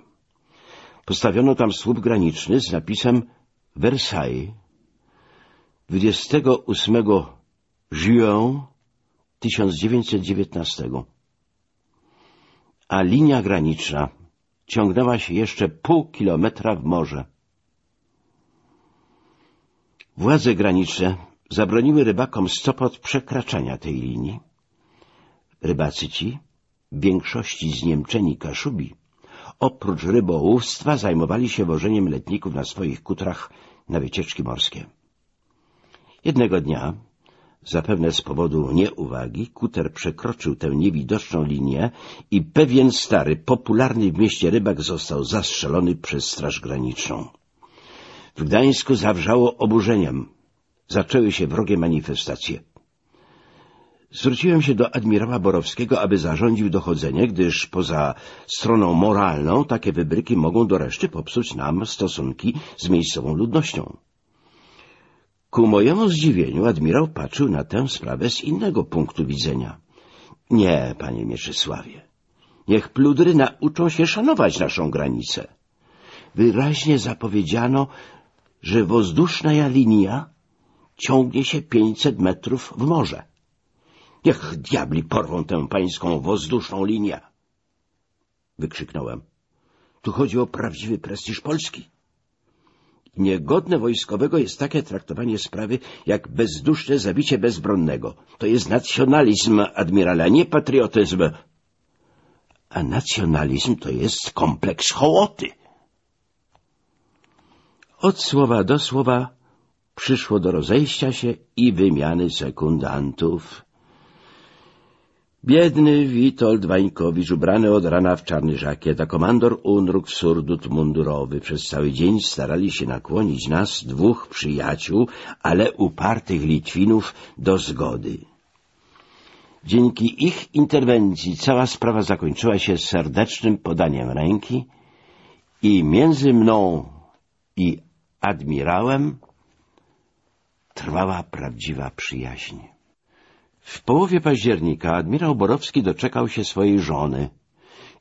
Postawiono tam słup graniczny z napisem Versailles. 28 juin 1919. A linia graniczna ciągnęła się jeszcze pół kilometra w morze. Władze graniczne zabroniły rybakom stopot przekraczania tej linii. Rybacy ci, w większości zniemczeni Kaszubi, oprócz rybołówstwa zajmowali się wożeniem letników na swoich kutrach na wycieczki morskie. Jednego dnia, zapewne z powodu nieuwagi, kuter przekroczył tę niewidoczną linię i pewien stary, popularny w mieście rybak został zastrzelony przez Straż Graniczną. W Gdańsku zawrzało oburzeniem. Zaczęły się wrogie manifestacje. Zwróciłem się do admirała Borowskiego, aby zarządził dochodzenie, gdyż poza stroną moralną takie wybryki mogą do reszty popsuć nam stosunki z miejscową ludnością. Ku mojemu zdziwieniu admirał patrzył na tę sprawę z innego punktu widzenia. Nie, panie Mieczysławie, niech pludry nauczą się szanować naszą granicę. Wyraźnie zapowiedziano, że wozduszna linia ciągnie się pięćset metrów w morze. Niech diabli porwą tę pańską wozduszną linię! Wykrzyknąłem. Tu chodzi o prawdziwy prestiż Polski. Niegodne wojskowego jest takie traktowanie sprawy, jak bezduszne zabicie bezbronnego. To jest nacjonalizm, admirale, a nie patriotyzm. A nacjonalizm to jest kompleks hołoty. Od słowa do słowa przyszło do rozejścia się i wymiany sekundantów. Biedny Witold Wańkowicz, ubrany od rana w czarny żakiet, a komandor Unruk surdut mundurowy, przez cały dzień starali się nakłonić nas, dwóch przyjaciół, ale upartych Litwinów, do zgody. Dzięki ich interwencji cała sprawa zakończyła się serdecznym podaniem ręki i między mną i admirałem trwała prawdziwa przyjaźń. W połowie października admirał Borowski doczekał się swojej żony,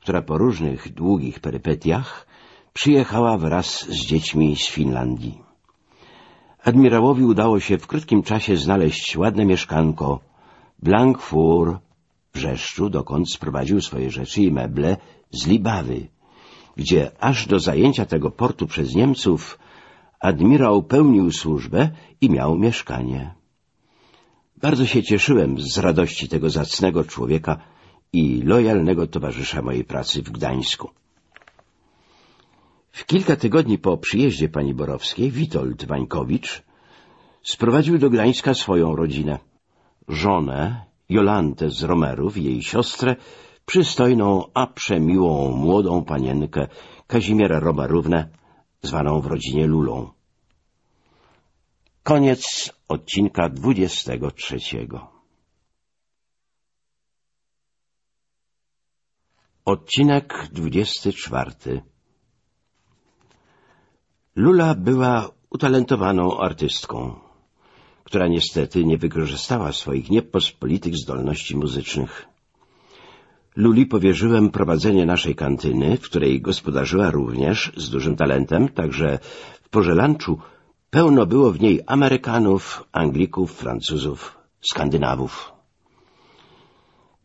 która po różnych długich perypetiach przyjechała wraz z dziećmi z Finlandii. Admirałowi udało się w krótkim czasie znaleźć ładne mieszkanko Blankfur w Rzeszczu, dokąd sprowadził swoje rzeczy i meble z Libawy, gdzie aż do zajęcia tego portu przez Niemców admirał pełnił służbę i miał mieszkanie. Bardzo się cieszyłem z radości tego zacnego człowieka i lojalnego towarzysza mojej pracy w Gdańsku. W kilka tygodni po przyjeździe pani Borowskiej Witold Wańkowicz sprowadził do Gdańska swoją rodzinę. żonę Jolantę z Romerów jej siostrę, przystojną, a przemiłą młodą panienkę Kazimierę Romerównę, zwaną w rodzinie Lulą. Koniec odcinka dwudziestego trzeciego. Odcinek dwudziesty czwarty Lula była utalentowaną artystką, która niestety nie wykorzystała swoich niepospolitych zdolności muzycznych. Luli powierzyłem prowadzenie naszej kantyny, w której gospodarzyła również z dużym talentem, także w porze lunchu pełno było w niej Amerykanów, Anglików, Francuzów, Skandynawów.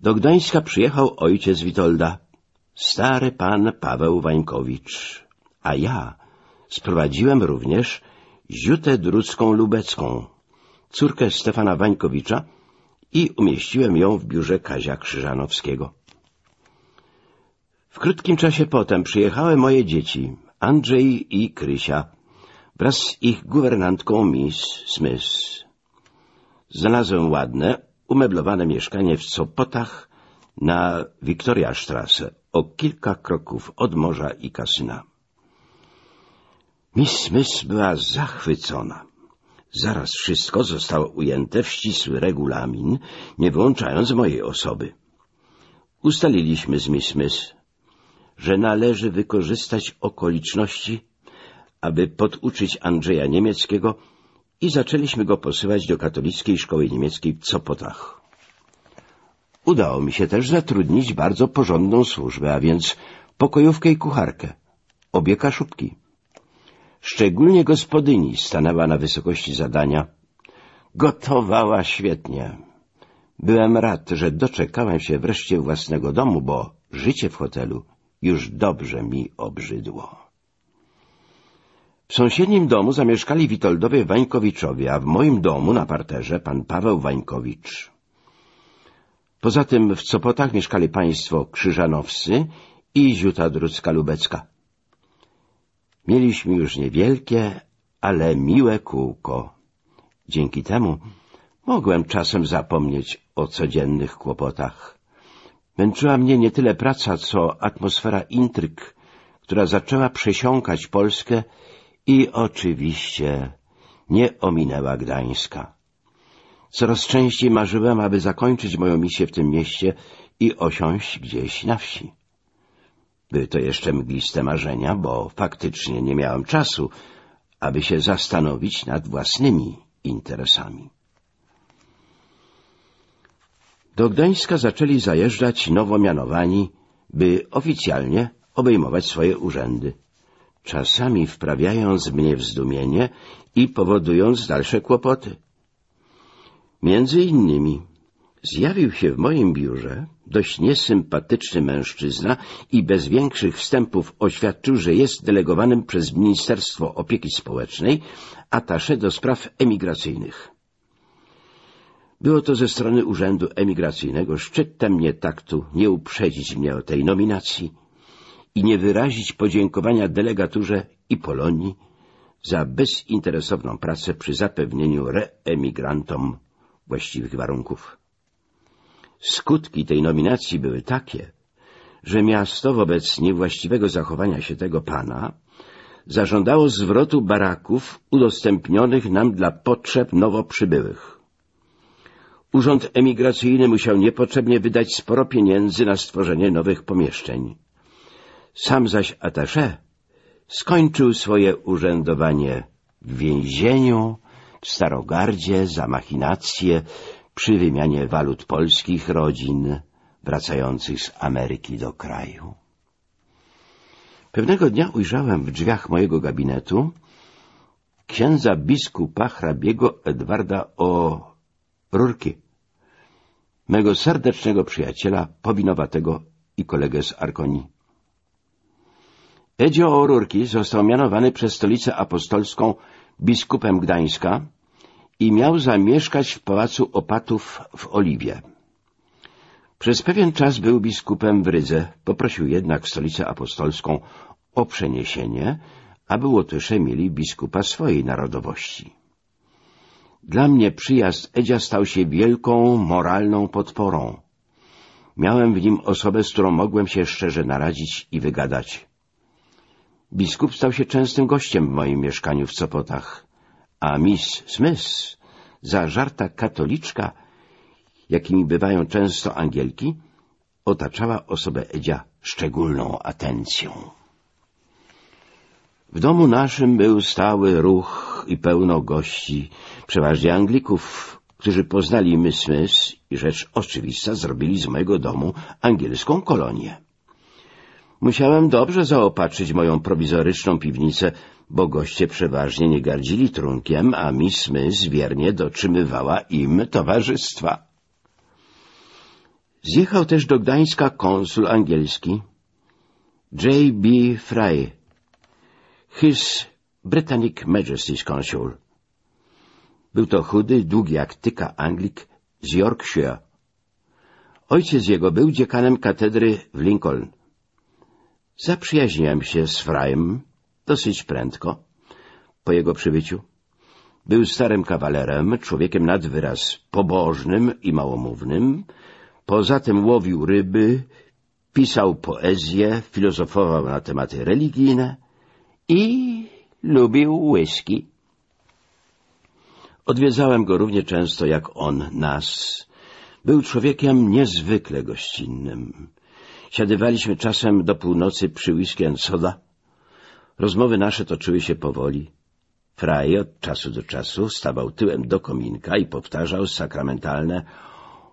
Do Gdańska przyjechał ojciec Witolda, stary pan Paweł Wańkowicz, a ja sprowadziłem również Ziutę Drucką Lubecką, córkę Stefana Wańkowicza i umieściłem ją w biurze Kazia Krzyżanowskiego. W krótkim czasie potem przyjechały moje dzieci, Andrzej i Krysia, wraz z ich guwernantką Miss Smith. Znalazłem ładne, umeblowane mieszkanie w Sopotach na Strasse, o kilka kroków od morza i kasyna. Miss Smith była zachwycona. Zaraz wszystko zostało ujęte w ścisły regulamin, nie wyłączając mojej osoby. Ustaliliśmy z Miss Smith, że należy wykorzystać okoliczności, aby poduczyć Andrzeja niemieckiego i zaczęliśmy go posyłać do katolickiej szkoły niemieckiej w Copotach. Udało mi się też zatrudnić bardzo porządną służbę, a więc pokojówkę i kucharkę, obie kaszubki. Szczególnie gospodyni stanęła na wysokości zadania. Gotowała świetnie. Byłem rad, że doczekałem się wreszcie własnego domu, bo życie w hotelu już dobrze mi obrzydło. W sąsiednim domu zamieszkali Witoldowie Wańkowiczowie, a w moim domu na parterze pan Paweł Wańkowicz. Poza tym w Copotach mieszkali państwo Krzyżanowscy i Ziuta Drucka-Lubecka. Mieliśmy już niewielkie, ale miłe kółko. Dzięki temu mogłem czasem zapomnieć o codziennych kłopotach. Męczyła mnie nie tyle praca, co atmosfera intryg, która zaczęła przesiąkać Polskę i oczywiście nie ominęła Gdańska. Coraz częściej marzyłem, aby zakończyć moją misję w tym mieście i osiąść gdzieś na wsi. Były to jeszcze mgliste marzenia, bo faktycznie nie miałem czasu, aby się zastanowić nad własnymi interesami. Do Gdańska zaczęli zajeżdżać nowo mianowani, by oficjalnie obejmować swoje urzędy, czasami wprawiając mnie w zdumienie i powodując dalsze kłopoty. Między innymi zjawił się w moim biurze dość niesympatyczny mężczyzna i bez większych wstępów oświadczył, że jest delegowanym przez Ministerstwo Opieki Społecznej atasze do spraw emigracyjnych. Było to ze strony Urzędu Emigracyjnego szczytem nietaktu nie uprzedzić mnie o tej nominacji i nie wyrazić podziękowania delegaturze i Polonii za bezinteresowną pracę przy zapewnieniu reemigrantom właściwych warunków. Skutki tej nominacji były takie, że miasto wobec niewłaściwego zachowania się tego pana zażądało zwrotu baraków udostępnionych nam dla potrzeb nowo przybyłych. Urząd emigracyjny musiał niepotrzebnie wydać sporo pieniędzy na stworzenie nowych pomieszczeń. Sam zaś attaché skończył swoje urzędowanie w więzieniu, w Starogardzie za machinacje przy wymianie walut polskich rodzin wracających z Ameryki do kraju. Pewnego dnia ujrzałem w drzwiach mojego gabinetu księdza biskupa hrabiego Edwarda o Rurki, mego serdecznego przyjaciela, powinowatego i kolegę z Arkonii. Edzio O'Rurki został mianowany przez stolicę apostolską biskupem Gdańska i miał zamieszkać w pałacu opatów w Oliwie. Przez pewien czas był biskupem w Rydze, poprosił jednak stolicę apostolską o przeniesienie, aby Łotysze mieli biskupa swojej narodowości. Dla mnie przyjazd Edzia stał się wielką moralną podporą. Miałem w nim osobę, z którą mogłem się szczerze naradzić i wygadać. Biskup stał się częstym gościem w moim mieszkaniu w Copotach, a Miss Smith, zażarta katoliczka, jakimi bywają często angielki, otaczała osobę Edzia szczególną atencją. W domu naszym był stały ruch i pełno gości, przeważnie Anglików, którzy poznali Miss Smith i rzecz oczywista zrobili z mojego domu angielską kolonię. Musiałem dobrze zaopatrzyć moją prowizoryczną piwnicę, bo goście przeważnie nie gardzili trunkiem, a Miss Smith wiernie dotrzymywała im towarzystwa. Zjechał też do Gdańska konsul angielski J. B. Fry, His Britannic Majesty's Consul. Był to chudy, długi jak tyka Anglik z Yorkshire. Ojciec jego był dziekanem katedry w Lincoln. Zaprzyjaźniłem się z Frajem dosyć prędko po jego przybyciu. Był starym kawalerem, człowiekiem nad wyraz pobożnym i małomównym. Poza tym łowił ryby, pisał poezję, filozofował na tematy religijne i lubił whisky. Odwiedzałem go równie często jak on nas. Był człowiekiem niezwykle gościnnym. Siadywaliśmy czasem do północy przy whisky and soda. Rozmowy nasze toczyły się powoli. Fraj od czasu do czasu stawał tyłem do kominka i powtarzał sakramentalne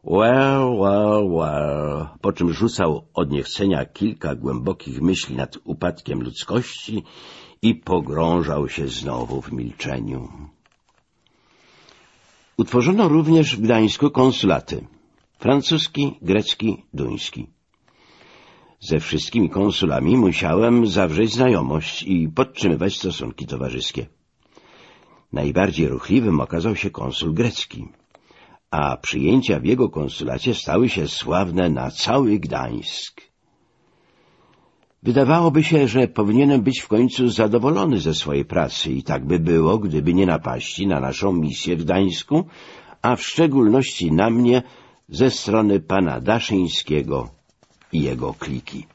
well, well, well, po czym rzucał od niechcenia kilka głębokich myśli nad upadkiem ludzkości i pogrążał się znowu w milczeniu. Utworzono również w Gdańsku konsulaty francuski, grecki, duński. Ze wszystkimi konsulami musiałem zawrzeć znajomość i podtrzymywać stosunki towarzyskie. Najbardziej ruchliwym okazał się konsul grecki, a przyjęcia w jego konsulacie stały się sławne na cały Gdańsk. Wydawałoby się, że powinienem być w końcu zadowolony ze swojej pracy i tak by było, gdyby nie napaści na naszą misję w Gdańsku, a w szczególności na mnie ze strony pana Daszyńskiego i jego kliki.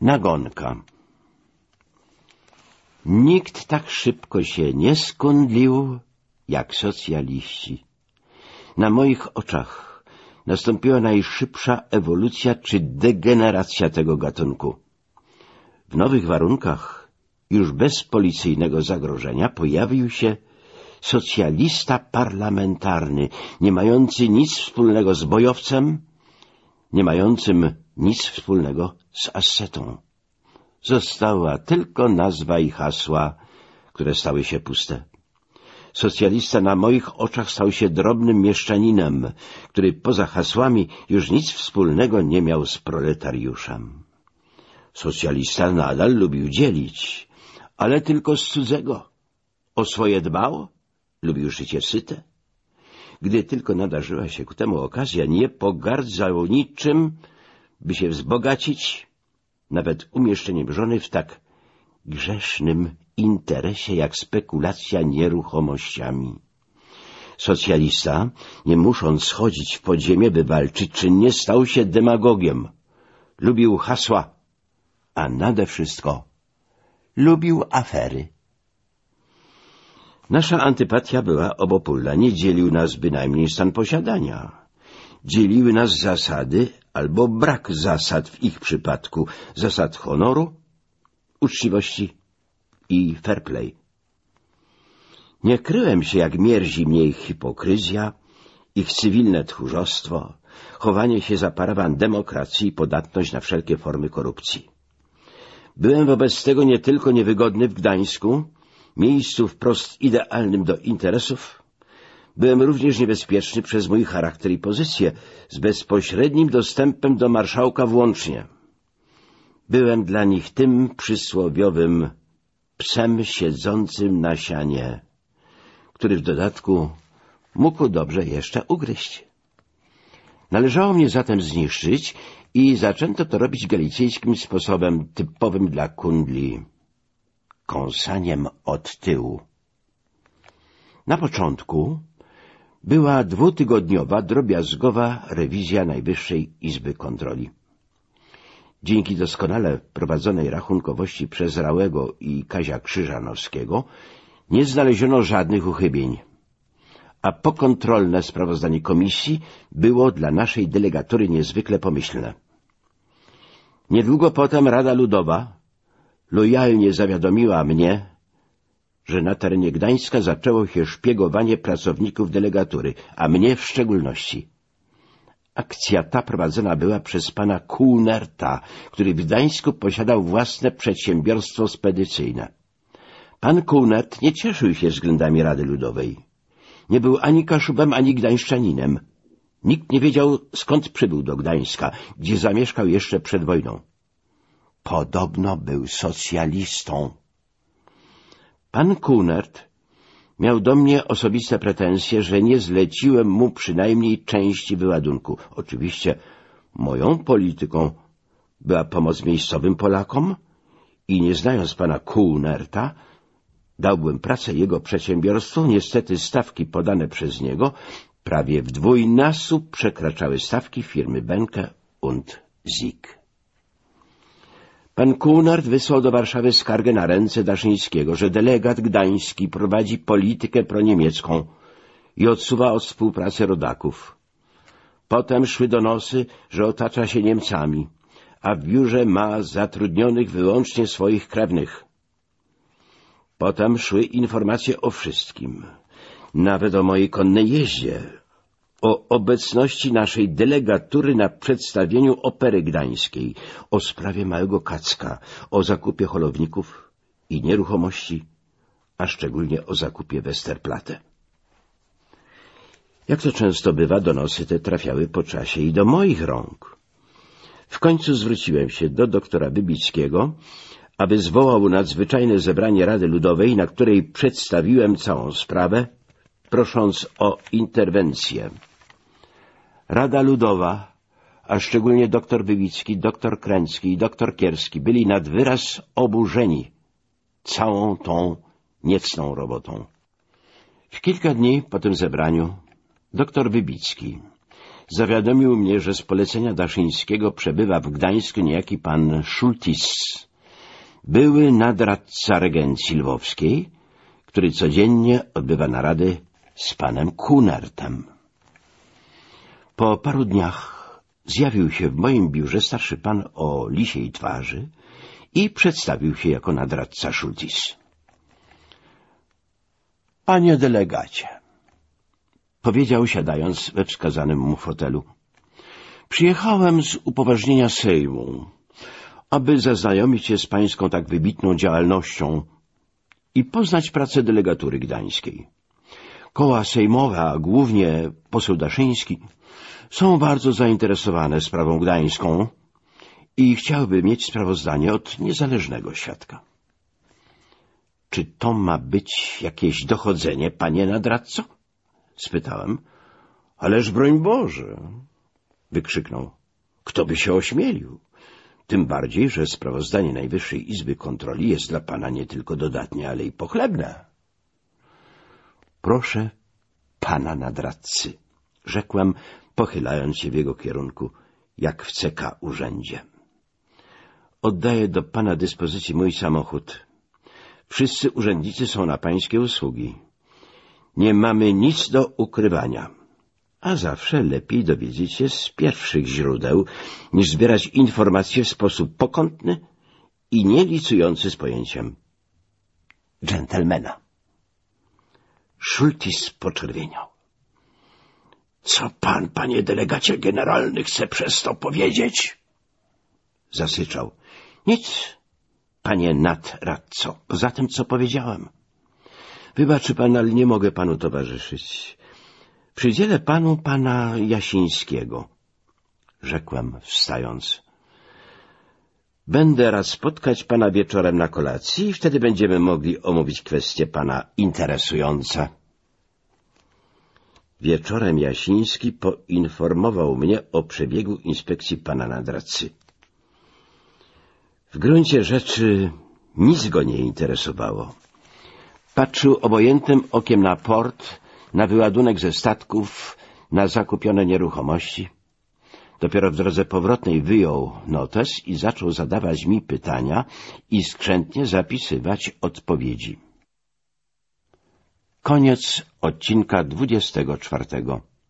Nagonka Nikt tak szybko się nie skundlił jak socjaliści. Na moich oczach nastąpiła najszybsza ewolucja czy degeneracja tego gatunku. W nowych warunkach, już bez policyjnego zagrożenia, pojawił się socjalista parlamentarny, nie mający nic wspólnego z bojowcem, nie mającym nic wspólnego z ascetą. Została tylko nazwa i hasła, które stały się puste. Socjalista na moich oczach stał się drobnym mieszczaninem, który poza hasłami już nic wspólnego nie miał z proletariuszem. Socjalista nadal lubił dzielić, ale tylko z cudzego. O swoje dbało, lubił życie syte. Gdy tylko nadarzyła się ku temu okazja, nie pogardzał niczym, by się wzbogacić, nawet umieszczeniem żony w tak grzesznym interesie jak spekulacja nieruchomościami. Socjalista, nie musząc schodzić w podziemie, by walczyć czynnie, stał się demagogiem. Lubił hasła, a nade wszystko lubił afery. Nasza antypatia była obopólna, nie dzielił nas bynajmniej stan posiadania. Dzieliły nas zasady albo brak zasad w ich przypadku, zasad honoru, uczciwości i fair play. Nie kryłem się, jak mierzi mnie ich hipokryzja, ich cywilne tchórzostwo, chowanie się za parawan demokracji i podatność na wszelkie formy korupcji. Byłem wobec tego nie tylko niewygodny w Gdańsku, miejscu wprost idealnym do interesów, byłem również niebezpieczny przez mój charakter i pozycję, z bezpośrednim dostępem do marszałka włącznie. Byłem dla nich tym przysłowiowym psem siedzącym na sianie, który w dodatku mógł dobrze jeszcze ugryźć. Należało mnie zatem zniszczyć i zaczęto to robić galicyjskim sposobem typowym dla kundli — kąsaniem od tyłu. Na początku była dwutygodniowa, drobiazgowa rewizja Najwyższej Izby Kontroli. Dzięki doskonale prowadzonej rachunkowości przez Rałego i Kazia Krzyżanowskiego nie znaleziono żadnych uchybień, a pokontrolne sprawozdanie komisji było dla naszej delegatury niezwykle pomyślne. Niedługo potem Rada Ludowa lojalnie zawiadomiła mnie, że na terenie Gdańska zaczęło się szpiegowanie pracowników delegatury, a mnie w szczególności. Akcja ta prowadzona była przez pana Kunerta, który w Gdańsku posiadał własne przedsiębiorstwo spedycyjne. Pan Kunert nie cieszył się względami Rady Ludowej. Nie był ani Kaszubem, ani Gdańszczaninem. Nikt nie wiedział, skąd przybył do Gdańska, gdzie zamieszkał jeszcze przed wojną. Podobno był socjalistą. Pan Kunert miał do mnie osobiste pretensje, że nie zleciłem mu przynajmniej części wyładunku. Oczywiście moją polityką była pomoc miejscowym Polakom i nie znając pana Kunerta, dałbym pracę jego przedsiębiorstwu. Niestety stawki podane przez niego prawie w dwójnasób przekraczały stawki firmy Benke und Sieg. Pan Kunard wysłał do Warszawy skargę na ręce Daszyńskiego, że delegat gdański prowadzi politykę proniemiecką i odsuwa od współpracy rodaków. Potem szły donosy, że otacza się Niemcami, a w biurze ma zatrudnionych wyłącznie swoich krewnych. Potem szły informacje o wszystkim, nawet o mojej konnej jeździe, o obecności naszej delegatury na przedstawieniu Opery Gdańskiej, o sprawie Małego Kacka, o zakupie holowników i nieruchomości, a szczególnie o zakupie Westerplatte. Jak to często bywa, donosy te trafiały po czasie i do moich rąk. W końcu zwróciłem się do doktora Wybickiego, aby zwołał nadzwyczajne zebranie Rady Ludowej, na której przedstawiłem całą sprawę, prosząc o interwencję. Rada Ludowa, a szczególnie doktor Wybicki, doktor Kręcki i doktor Kierski byli nad wyraz oburzeni całą tą niecną robotą. W kilka dni po tym zebraniu doktor Wybicki zawiadomił mnie, że z polecenia Daszyńskiego przebywa w Gdańsku niejaki pan Schultis, były nadradca regencji lwowskiej, który codziennie odbywa narady z panem Kunertem. Po paru dniach zjawił się w moim biurze starszy pan o lisiej twarzy i przedstawił się jako nadradca Schultis. — Panie delegacie — powiedział siadając we wskazanym mu fotelu — przyjechałem z upoważnienia Sejmu, aby zaznajomić się z pańską tak wybitną działalnością i poznać pracę delegatury gdańskiej. Koła sejmowe, a głównie poseł Daszyński, są bardzo zainteresowane sprawą gdańską i chciałby mieć sprawozdanie od niezależnego świadka. — Czy to ma być jakieś dochodzenie, panie nadradco? — spytałem. — Ależ broń Boże! — wykrzyknął. — Kto by się ośmielił? Tym bardziej, że sprawozdanie Najwyższej Izby Kontroli jest dla pana nie tylko dodatnie, ale i pochlebne. — Proszę pana nadradcy — rzekłem, pochylając się w jego kierunku, jak w CK urzędzie. Oddaję do pana dyspozycji mój samochód. Wszyscy urzędnicy są na pańskie usługi. Nie mamy nic do ukrywania, a zawsze lepiej dowiedzieć się z pierwszych źródeł, niż zbierać informacje w sposób pokątny i nielicujący z pojęciem dżentelmena. Schultis poczerwieniał. Co pan, panie delegacie generalny, chce przez to powiedzieć? Zasyczał. Nic, panie nadradco, poza tym, co powiedziałem. Wybaczy pan, ale nie mogę panu towarzyszyć. Przydzielę panu pana Jasińskiego, rzekłem, wstając. Będę raz spotkać pana wieczorem na kolacji i wtedy będziemy mogli omówić kwestie pana interesujące. Wieczorem Jasiński poinformował mnie o przebiegu inspekcji pana nadradcy. W gruncie rzeczy nic go nie interesowało. Patrzył obojętnym okiem na port, na wyładunek ze statków, na zakupione nieruchomości. Dopiero w drodze powrotnej wyjął notes i zaczął zadawać mi pytania i skrzętnie zapisywać odpowiedzi. Koniec odcinka 24.